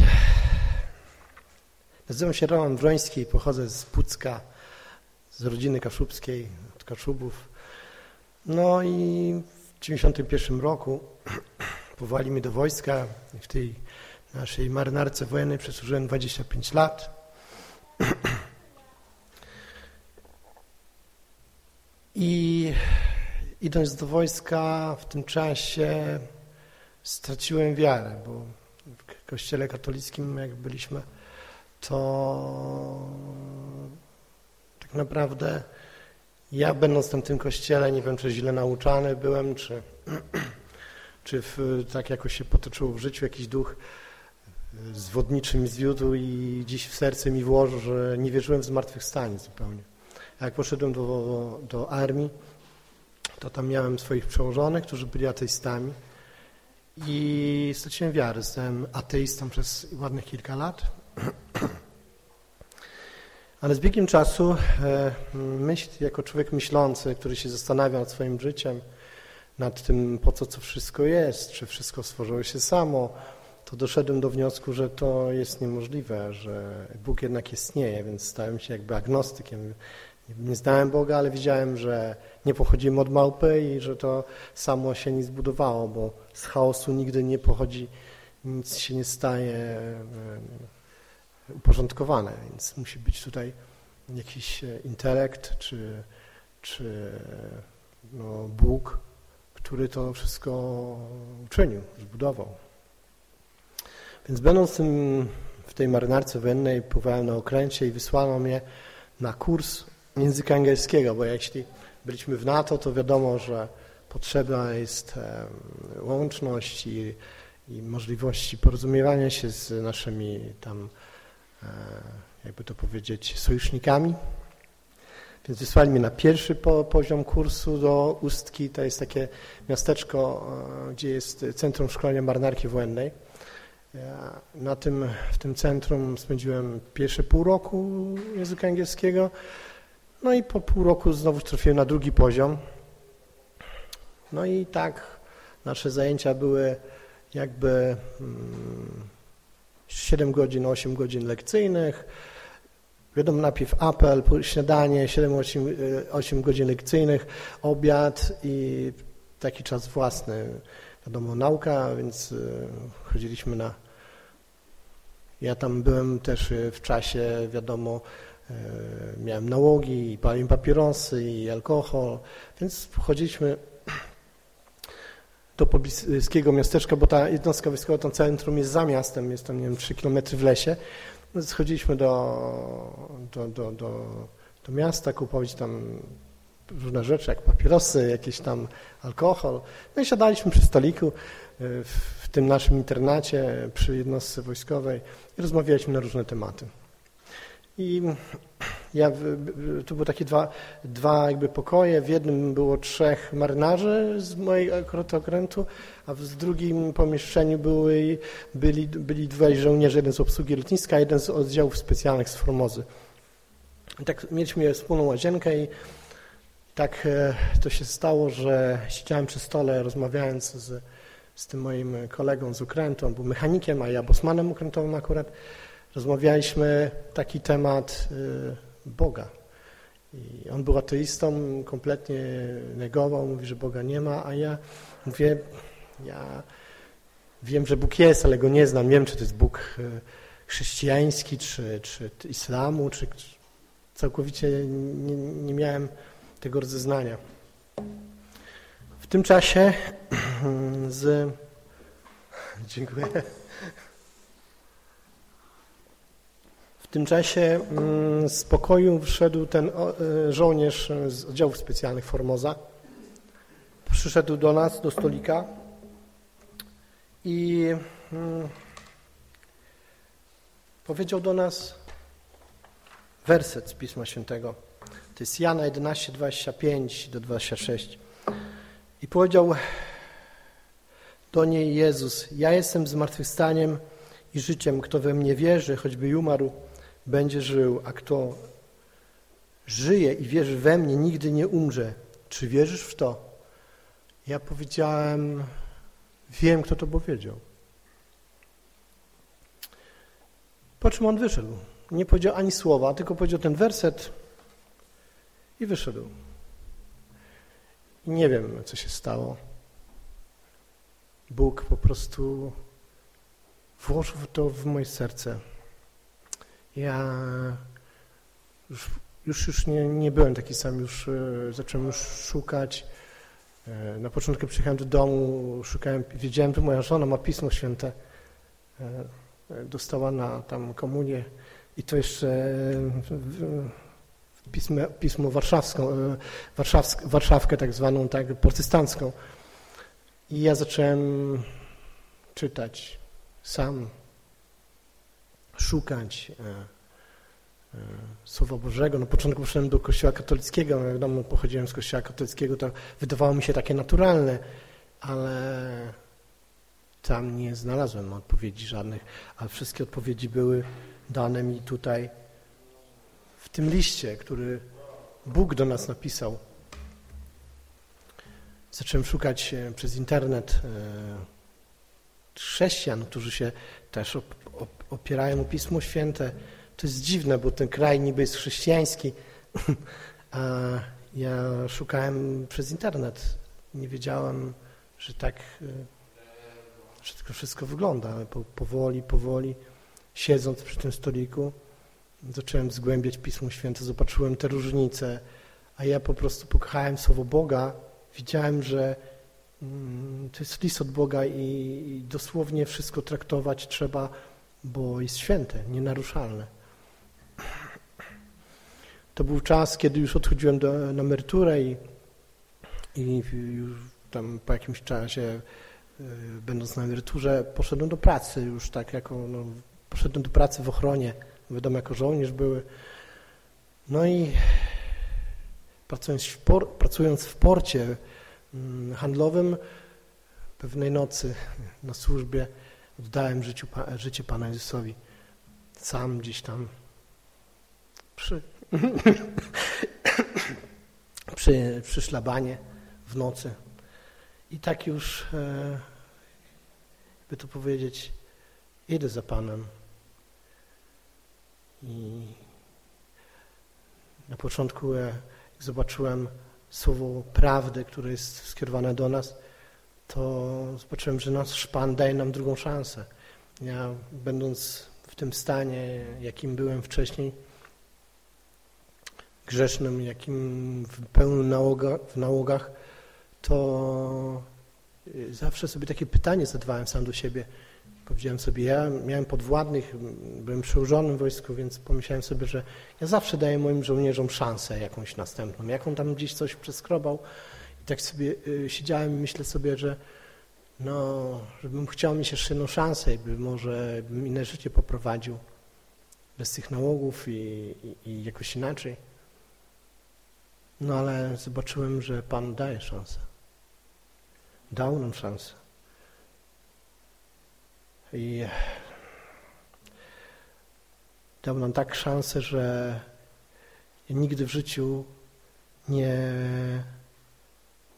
[SPEAKER 5] nazywam się Roman Wroński pochodzę z Pucka, z rodziny kaszubskiej, od Kaszubów. No i w 1991 roku <clears throat> powołali mnie do wojska i w tej naszej marynarce wojennej przesłużyłem 25 lat. <clears throat> I idąc do wojska w tym czasie straciłem wiarę, bo w kościele katolickim jak byliśmy, to tak naprawdę ja będąc w tym kościele, nie wiem czy źle nauczany byłem, czy, <clears throat> czy w, tak jakoś się potoczyło w życiu jakiś duch zwodniczy mi zwiódł i dziś w serce mi włożył, że nie wierzyłem w zmartwychwstanie zupełnie. Jak poszedłem do, do armii, to tam miałem swoich przełożonych, którzy byli ateistami i straciłem wiarę. Zostałem ateistą przez ładnych kilka lat. <clears throat> Ale z biegiem czasu e, myśl, jako człowiek myślący, który się zastanawia nad swoim życiem, nad tym, po co to wszystko jest, czy wszystko stworzyło się samo, to doszedłem do wniosku, że to jest niemożliwe, że Bóg jednak istnieje, więc stałem się jakby agnostykiem. Nie znałem Boga, ale widziałem, że nie pochodzimy od małpy i że to samo się nie zbudowało, bo z chaosu nigdy nie pochodzi, nic się nie staje e, uporządkowane, więc musi być tutaj jakiś e, intelekt czy, czy no, Bóg, który to wszystko uczynił, zbudował. Więc będąc tym, w tej marynarce wojennej, pływałem na okręcie i wysłano mnie na kurs języka angielskiego, bo jeśli byliśmy w NATO, to wiadomo, że potrzebna jest łączność i, i możliwości porozumiewania się z naszymi tam, e, jakby to powiedzieć, sojusznikami. Więc wysłali mnie na pierwszy po, poziom kursu do Ustki, to jest takie miasteczko, e, gdzie jest Centrum Szkolenia Marynarki Wojennej. Na tym, w tym centrum spędziłem pierwsze pół roku języka angielskiego, no i po pół roku znowu trafiłem na drugi poziom. No i tak nasze zajęcia były jakby 7 mm, godzin, 8 godzin lekcyjnych. Wiadomo, najpierw apel, śniadanie, 7-8 godzin lekcyjnych, obiad i taki czas własny. Wiadomo, nauka, więc y, chodziliśmy na... Ja tam byłem też w czasie, wiadomo, E, miałem nałogi, i paliłem papierosy i alkohol, więc chodziliśmy do pobliskiego miasteczka, bo ta jednostka wojskowa, to centrum jest za miastem, jest tam, nie wiem, 3 km w lesie. No, schodziliśmy do, do, do, do, do miasta, kupować tam różne rzeczy, jak papierosy, jakieś tam alkohol. No i siadaliśmy przy stoliku e, w tym naszym internacie przy jednostce wojskowej i rozmawialiśmy na różne tematy. I ja, tu były takie dwa, dwa jakby pokoje. W jednym było trzech marynarzy z mojego okrętu, a w drugim pomieszczeniu były, byli, byli dwaj żołnierze, jeden z obsługi lotniska, jeden z oddziałów specjalnych z Formozy. I tak mieliśmy wspólną łazienkę i tak e, to się stało, że siedziałem przy stole rozmawiając z, z tym moim kolegą z okrętu, on był mechanikiem, a ja bosmanem okrętowym akurat rozmawialiśmy taki temat y, Boga. I on był ateistą, kompletnie negował, mówi, że Boga nie ma, a ja mówię, ja wiem, że Bóg jest, ale go nie znam. Nie wiem, czy to jest Bóg y, chrześcijański, czy, czy islamu, czy całkowicie nie, nie miałem tego rozeznania. W tym czasie <clears throat> z... Dziękuję. Tym czasie mm, z pokoju wszedł ten e, żołnierz z oddziałów specjalnych Formoza. Przyszedł do nas, do stolika i mm, powiedział do nas werset z Pisma Świętego. To jest Jana 11, 25 do 26. I powiedział do niej Jezus, ja jestem zmartwychwstaniem i życiem. Kto we mnie wierzy, choćby i umarł, będzie żył, a kto żyje i wierzy we mnie, nigdy nie umrze. Czy wierzysz w to? Ja powiedziałem, wiem, kto to powiedział. Po czym on wyszedł. Nie powiedział ani słowa, tylko powiedział ten werset i wyszedł. I nie wiem, co się stało. Bóg po prostu włożył to w moje serce. Ja już, już, już nie, nie byłem taki sam, już e, zacząłem już szukać. E, na początku przyjechałem do domu, szukałem, wiedziałem, że moja żona ma Pismo Święte. E, dostała na tam komunię i to jeszcze pismo, pismo warszawską, warszawską, tak zwaną, tak, protestancką. I ja zacząłem czytać sam, szukać e, e, Słowa Bożego. Na początku poszedłem do kościoła katolickiego, no wiadomo, pochodziłem z kościoła katolickiego, to wydawało mi się takie naturalne, ale tam nie znalazłem odpowiedzi żadnych, a wszystkie odpowiedzi były dane mi tutaj w tym liście, który Bóg do nas napisał. Zacząłem szukać e, przez internet chrześcijan, którzy się też opierają o Pismo Święte. To jest dziwne, bo ten kraj niby jest chrześcijański, <laughs> a ja szukałem przez internet. Nie wiedziałem, że tak, e, że wszystko wygląda, ale powoli, powoli, siedząc przy tym stoliku, zacząłem zgłębiać Pismo Święte, zobaczyłem te różnice, a ja po prostu pokochałem Słowo Boga, widziałem, że to jest list od Boga i dosłownie wszystko traktować trzeba, bo jest święte, nienaruszalne. To był czas, kiedy już odchodziłem do, na emeryturę i, i już tam po jakimś czasie, e, będąc na emeryturze, poszedłem do pracy już tak jako, no, poszedłem do pracy w ochronie, wiadomo, jako żołnierz były. No i pracując w, por, pracując w porcie, Mm, handlowym. Pewnej nocy na służbie oddałem życiu, życie Pana Jezusowi. Sam gdzieś tam przy, <coughs> przy, przy szlabanie w nocy. I tak już, e, by to powiedzieć, idę za Panem. I na początku e, zobaczyłem słowo prawdy, które jest skierowane do nas, to zobaczyłem, że nasz Pan daje nam drugą szansę. Ja będąc w tym stanie, jakim byłem wcześniej, grzesznym, jakim w pełnym nałoga, w nałogach, to zawsze sobie takie pytanie zadawałem sam do siebie – Powiedziałem sobie, ja miałem podwładnych, byłem przełożonym w wojsku, więc pomyślałem sobie, że ja zawsze daję moim żołnierzom szansę jakąś następną. Jaką tam gdzieś coś przeskrobał i tak sobie y, siedziałem i myślę sobie, że no, żebym chciał mieć jeszcze jedną szansę, by może bym inne życie poprowadził bez tych nałogów i, i, i jakoś inaczej. No ale zobaczyłem, że Pan daje szansę. Dał nam szansę. I dał nam tak szansę, że nigdy w życiu nie,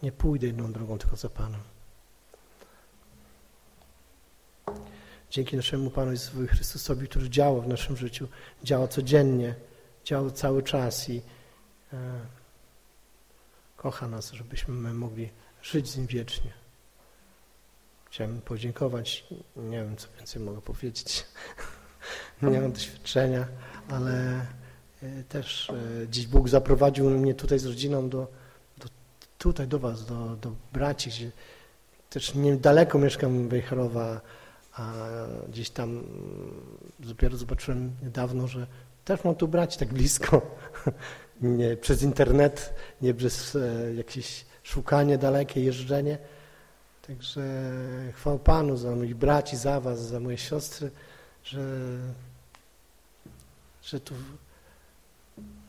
[SPEAKER 5] nie pójdę inną drogą, tylko za Panem. Dzięki naszemu Panu Jezusowi Chrystusowi, który działa w naszym życiu, działa codziennie, działa cały czas i e, kocha nas, żebyśmy mogli żyć z Nim wiecznie. Chciałem podziękować. Nie wiem, co więcej mogę powiedzieć. <laughs> Nie mam doświadczenia, ale e, też e, dziś Bóg zaprowadził mnie tutaj z rodziną do, do tutaj do Was, do, do braci, gdzie też niedaleko mieszkam Wejherowa, a gdzieś tam dopiero zobaczyłem niedawno, że też mam tu brać tak blisko, <laughs> nie przez internet, nie przez e, jakieś szukanie dalekie, jeżdżenie. Także chwał Panu za moich braci, za was, za moje siostry, że, że, tu,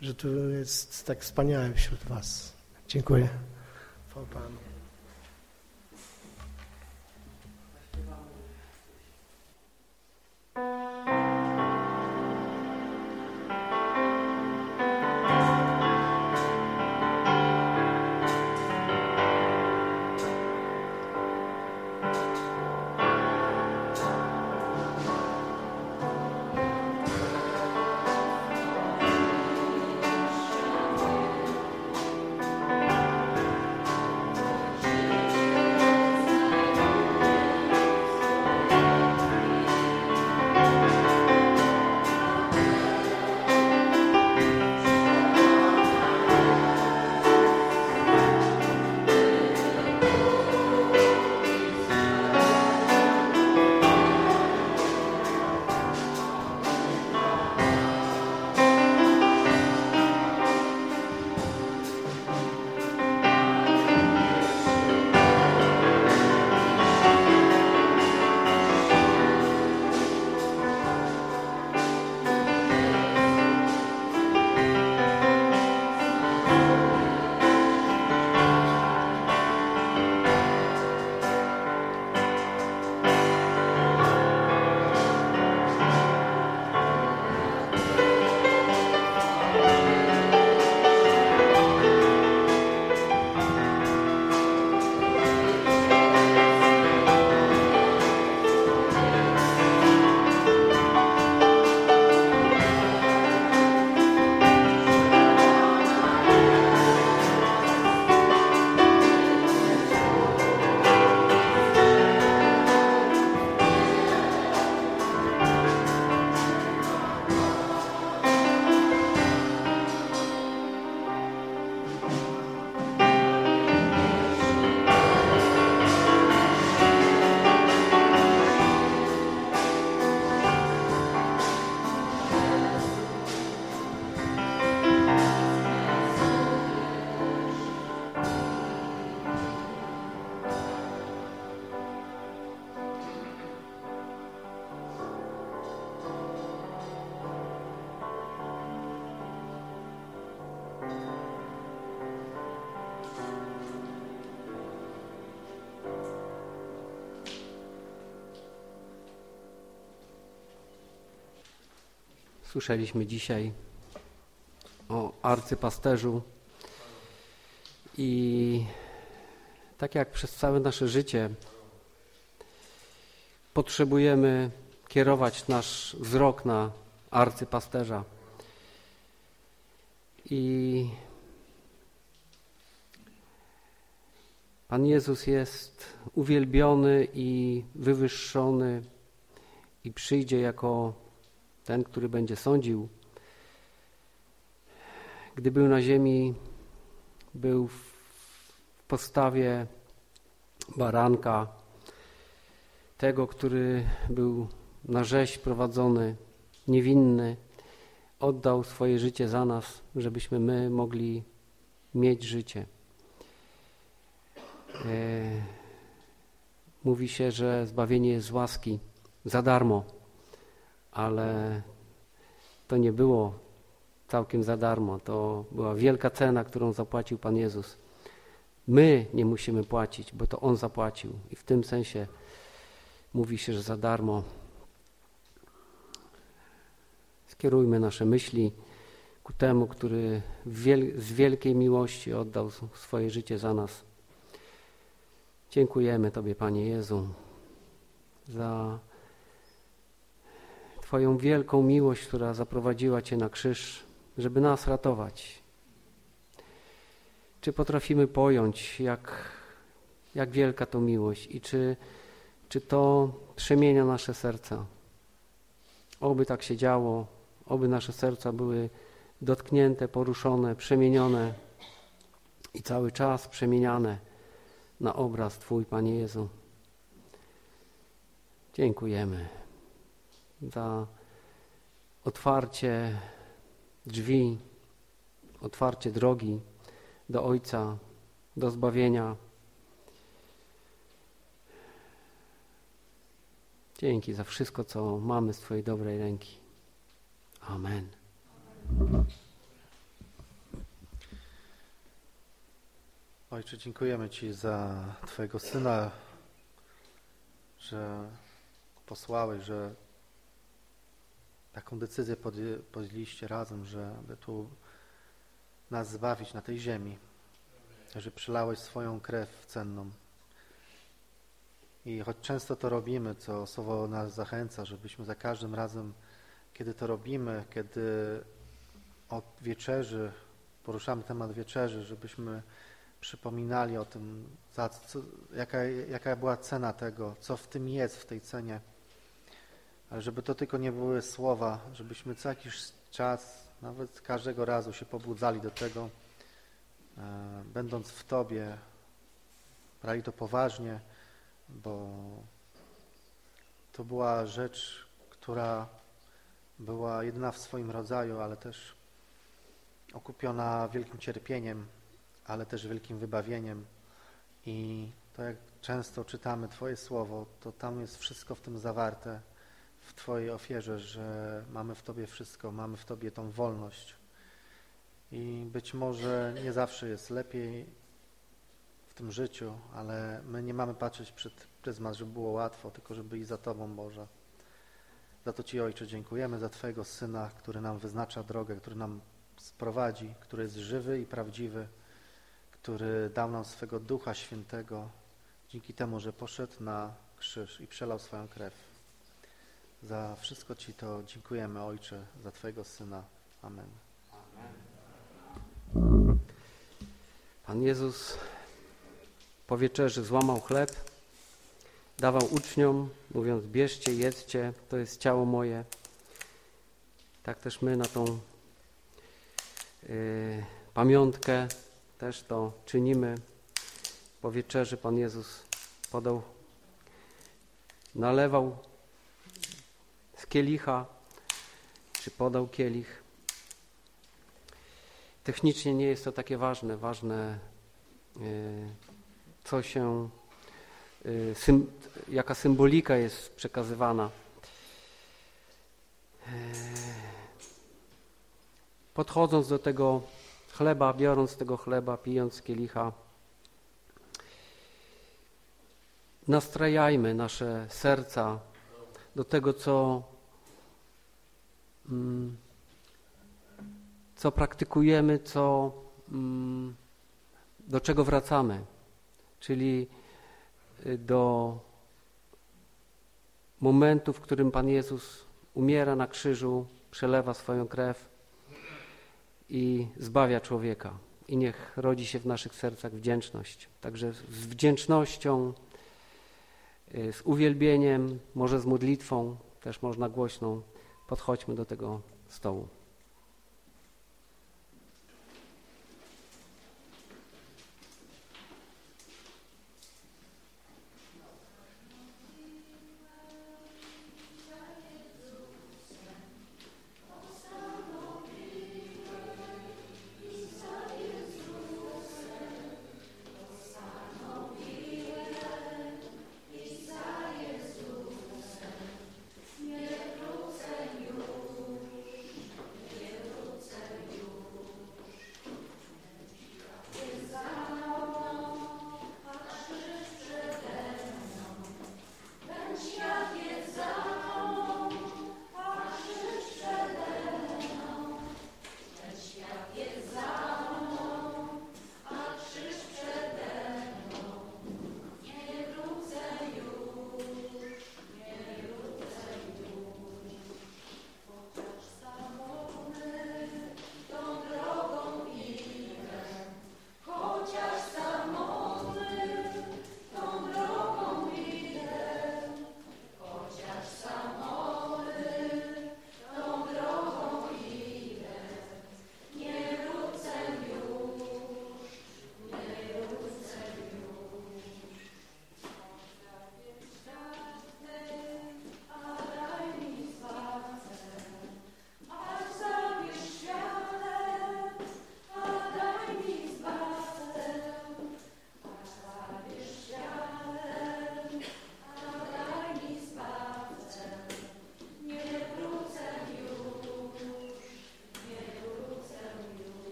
[SPEAKER 5] że tu jest tak wspaniale wśród was. Dziękuję. Chwał Panu.
[SPEAKER 1] Słyszeliśmy dzisiaj o arcypasterzu i tak jak przez całe nasze życie potrzebujemy kierować nasz wzrok na arcypasterza. I Pan Jezus jest uwielbiony i wywyższony i przyjdzie jako ten, który będzie sądził, gdy był na ziemi, był w postawie baranka, tego, który był na rzeź prowadzony, niewinny, oddał swoje życie za nas, żebyśmy my mogli mieć życie. E, mówi się, że zbawienie jest z łaski za darmo ale to nie było całkiem za darmo. To była wielka cena, którą zapłacił Pan Jezus. My nie musimy płacić, bo to On zapłacił. I w tym sensie mówi się, że za darmo. Skierujmy nasze myśli ku temu, który z wielkiej miłości oddał swoje życie za nas. Dziękujemy Tobie, Panie Jezu, za Twoją wielką miłość, która zaprowadziła Cię na krzyż, żeby nas ratować. Czy potrafimy pojąć, jak, jak wielka to miłość i czy, czy to przemienia nasze serca? Oby tak się działo, oby nasze serca były dotknięte, poruszone, przemienione i cały czas przemieniane na obraz Twój, Panie Jezu. Dziękujemy za otwarcie drzwi, otwarcie drogi do Ojca, do zbawienia. Dzięki za wszystko, co mamy z Twojej dobrej ręki. Amen.
[SPEAKER 4] Ojcze, dziękujemy Ci za Twojego Syna, że posłałeś, że taką decyzję podjęliście razem, żeby tu nas zbawić na tej ziemi, że przylałeś swoją krew cenną. I choć często to robimy, co słowo nas zachęca, żebyśmy za każdym razem, kiedy to robimy, kiedy od wieczerzy, poruszamy temat wieczerzy, żebyśmy przypominali o tym, co, jaka, jaka była cena tego, co w tym jest, w tej cenie. Ale żeby to tylko nie były słowa, żebyśmy co jakiś czas, nawet każdego razu się pobudzali do tego, e, będąc w Tobie, brali to poważnie, bo to była rzecz, która była jedyna w swoim rodzaju, ale też okupiona wielkim cierpieniem, ale też wielkim wybawieniem. I to jak często czytamy Twoje słowo, to tam jest wszystko w tym zawarte, w Twojej ofierze, że mamy w Tobie wszystko, mamy w Tobie tą wolność. I być może nie zawsze jest lepiej w tym życiu, ale my nie mamy patrzeć przed pryzmat, żeby było łatwo, tylko żeby i za Tobą, Boże. Za to Ci, Ojcze, dziękujemy za Twojego Syna, który nam wyznacza drogę, który nam sprowadzi, który jest żywy i prawdziwy, który dał nam swego Ducha Świętego dzięki temu, że poszedł na krzyż i przelał swoją krew. Za wszystko Ci to dziękujemy, Ojcze, za Twojego Syna. Amen.
[SPEAKER 1] Pan Jezus po wieczerzy złamał chleb, dawał uczniom, mówiąc: Bierzcie, jedzcie, to jest ciało moje. Tak też my na tą yy, pamiątkę też to czynimy. Po wieczerzy Pan Jezus podał, nalewał kielicha, czy podał kielich. Technicznie nie jest to takie ważne. Ważne, e, co się, e, jaka symbolika jest przekazywana. E, podchodząc do tego chleba, biorąc tego chleba, pijąc kielicha, nastrajajmy nasze serca do tego, co, co praktykujemy, co, mm, do czego wracamy, czyli y, do momentu, w którym Pan Jezus umiera na krzyżu, przelewa swoją krew i zbawia człowieka. I niech rodzi się w naszych sercach wdzięczność. Także z wdzięcznością, y, z uwielbieniem, może z modlitwą, też można głośną, podchodźmy do tego stołu.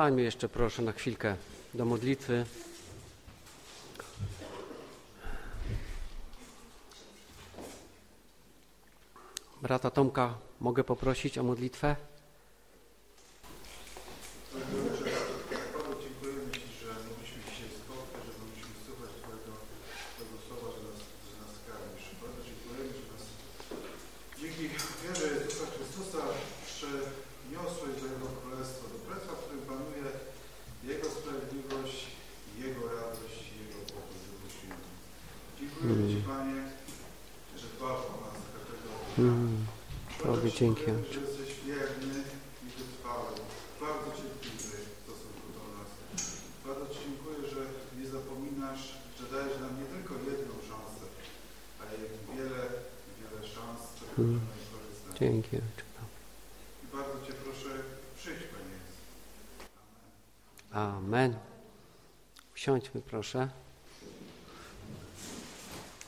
[SPEAKER 1] Powstańmy jeszcze proszę na chwilkę do modlitwy. Brata Tomka, mogę poprosić o modlitwę?
[SPEAKER 6] Panu dziękujemy Ci, że mogliśmy dzisiaj spotkać, że mogliśmy słuchać Twojego, Twojego słowa, że nas, że nas karmisz. Bardzo dziękujemy, że nas dzięki wierze Jezusa Chrystusa przeniosłeś do Jego Królestwa, do Królestwa, w którym panuje Jego sprawiedliwość, Jego radość i Jego pokój Duchu Świętym. Dziękujemy Ci, Panie, że dbasz o nas każdego dnia.
[SPEAKER 1] Mm, Tobie dzięki.
[SPEAKER 6] Dziękujemy,
[SPEAKER 1] Ojcze.
[SPEAKER 6] że jesteś wierny i wytrwały, bardzo cierpliwy w stosunku do nas. Bardzo Ci dziękuję, że nie zapominasz, że dajesz nam nie tylko jedną szansę, ale wiele, wiele szans, z których
[SPEAKER 1] Mm.
[SPEAKER 6] Możemy korzystać.
[SPEAKER 1] Dzięki. Ojcze.
[SPEAKER 6] I bardzo Cię proszę, przyjdź, Panie Jezu.
[SPEAKER 1] Amen. Usiądźmy proszę.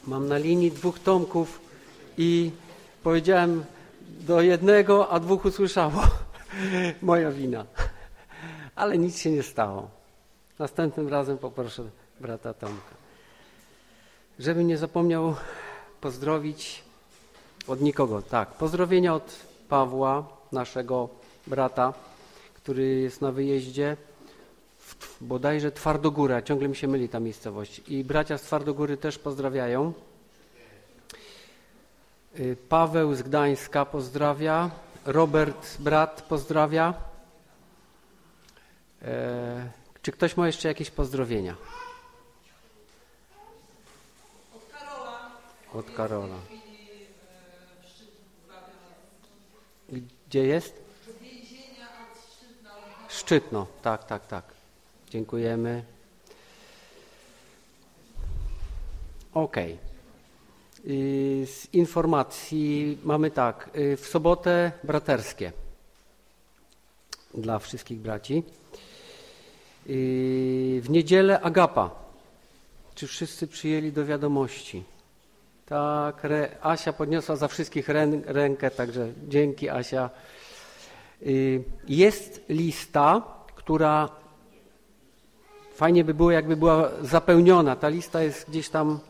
[SPEAKER 1] Mam na linii dwóch tomków i powiedziałem do jednego, a dwóch usłyszało. <laughs> Moja wina. Ale nic się nie stało. Następnym razem poproszę brata Tomka. Żeby nie zapomniał pozdrowić od nikogo. Tak, pozdrowienia od Pawła, naszego brata, który jest na wyjeździe w, bodajże Twardogóra, ciągle mi się myli ta miejscowość. I bracia z Twardogóry też pozdrawiają. Y, Paweł z Gdańska pozdrawia. Robert, brat, pozdrawia. E, czy ktoś ma jeszcze jakieś pozdrowienia?
[SPEAKER 7] Od Karola.
[SPEAKER 1] Od Karola. Gdzie jest? Szczytno, tak, tak, tak. Dziękujemy. Ok. Y, Z informacji mamy tak. y, W sobotę braterskie dla wszystkich braci. Y, W niedzielę agapa. Czy wszyscy przyjęli do wiadomości? Tak, Asia podniosła za wszystkich rę, rękę, także dzięki Asia. Y, Jest lista, która fajnie by było, jakby była zapełniona. Ta lista jest gdzieś tam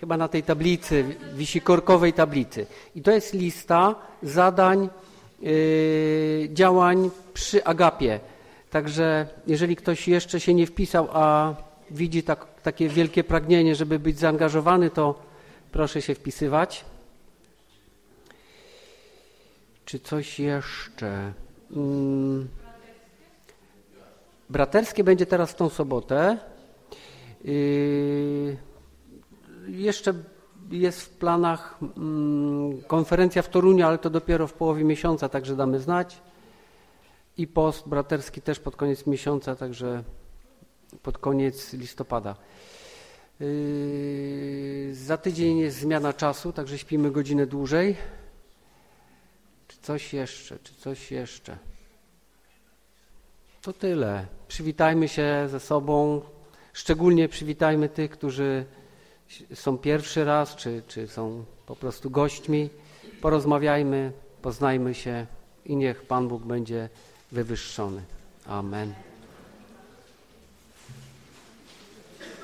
[SPEAKER 1] chyba na tej tablicy, wisi korkowej tablicy. I to jest lista zadań, yy, działań przy Agapie. Także jeżeli ktoś jeszcze się nie wpisał, a widzi tak, takie wielkie pragnienie, żeby być zaangażowany, to proszę się wpisywać. Czy coś jeszcze? Mm. Braterskie będzie teraz w tą sobotę. Yy, jeszcze jest w planach mm, konferencja w Toruniu, ale to dopiero w połowie miesiąca, także damy znać. I post braterski też pod koniec miesiąca, także pod koniec listopada. Yy, za tydzień jest zmiana czasu, także śpimy godzinę dłużej. Czy coś jeszcze? Czy coś jeszcze? To tyle. Przywitajmy się ze sobą. Szczególnie przywitajmy tych, którzy są pierwszy raz, czy, czy są po prostu gośćmi. Porozmawiajmy, poznajmy się i niech Pan Bóg będzie wywyższony. Amen.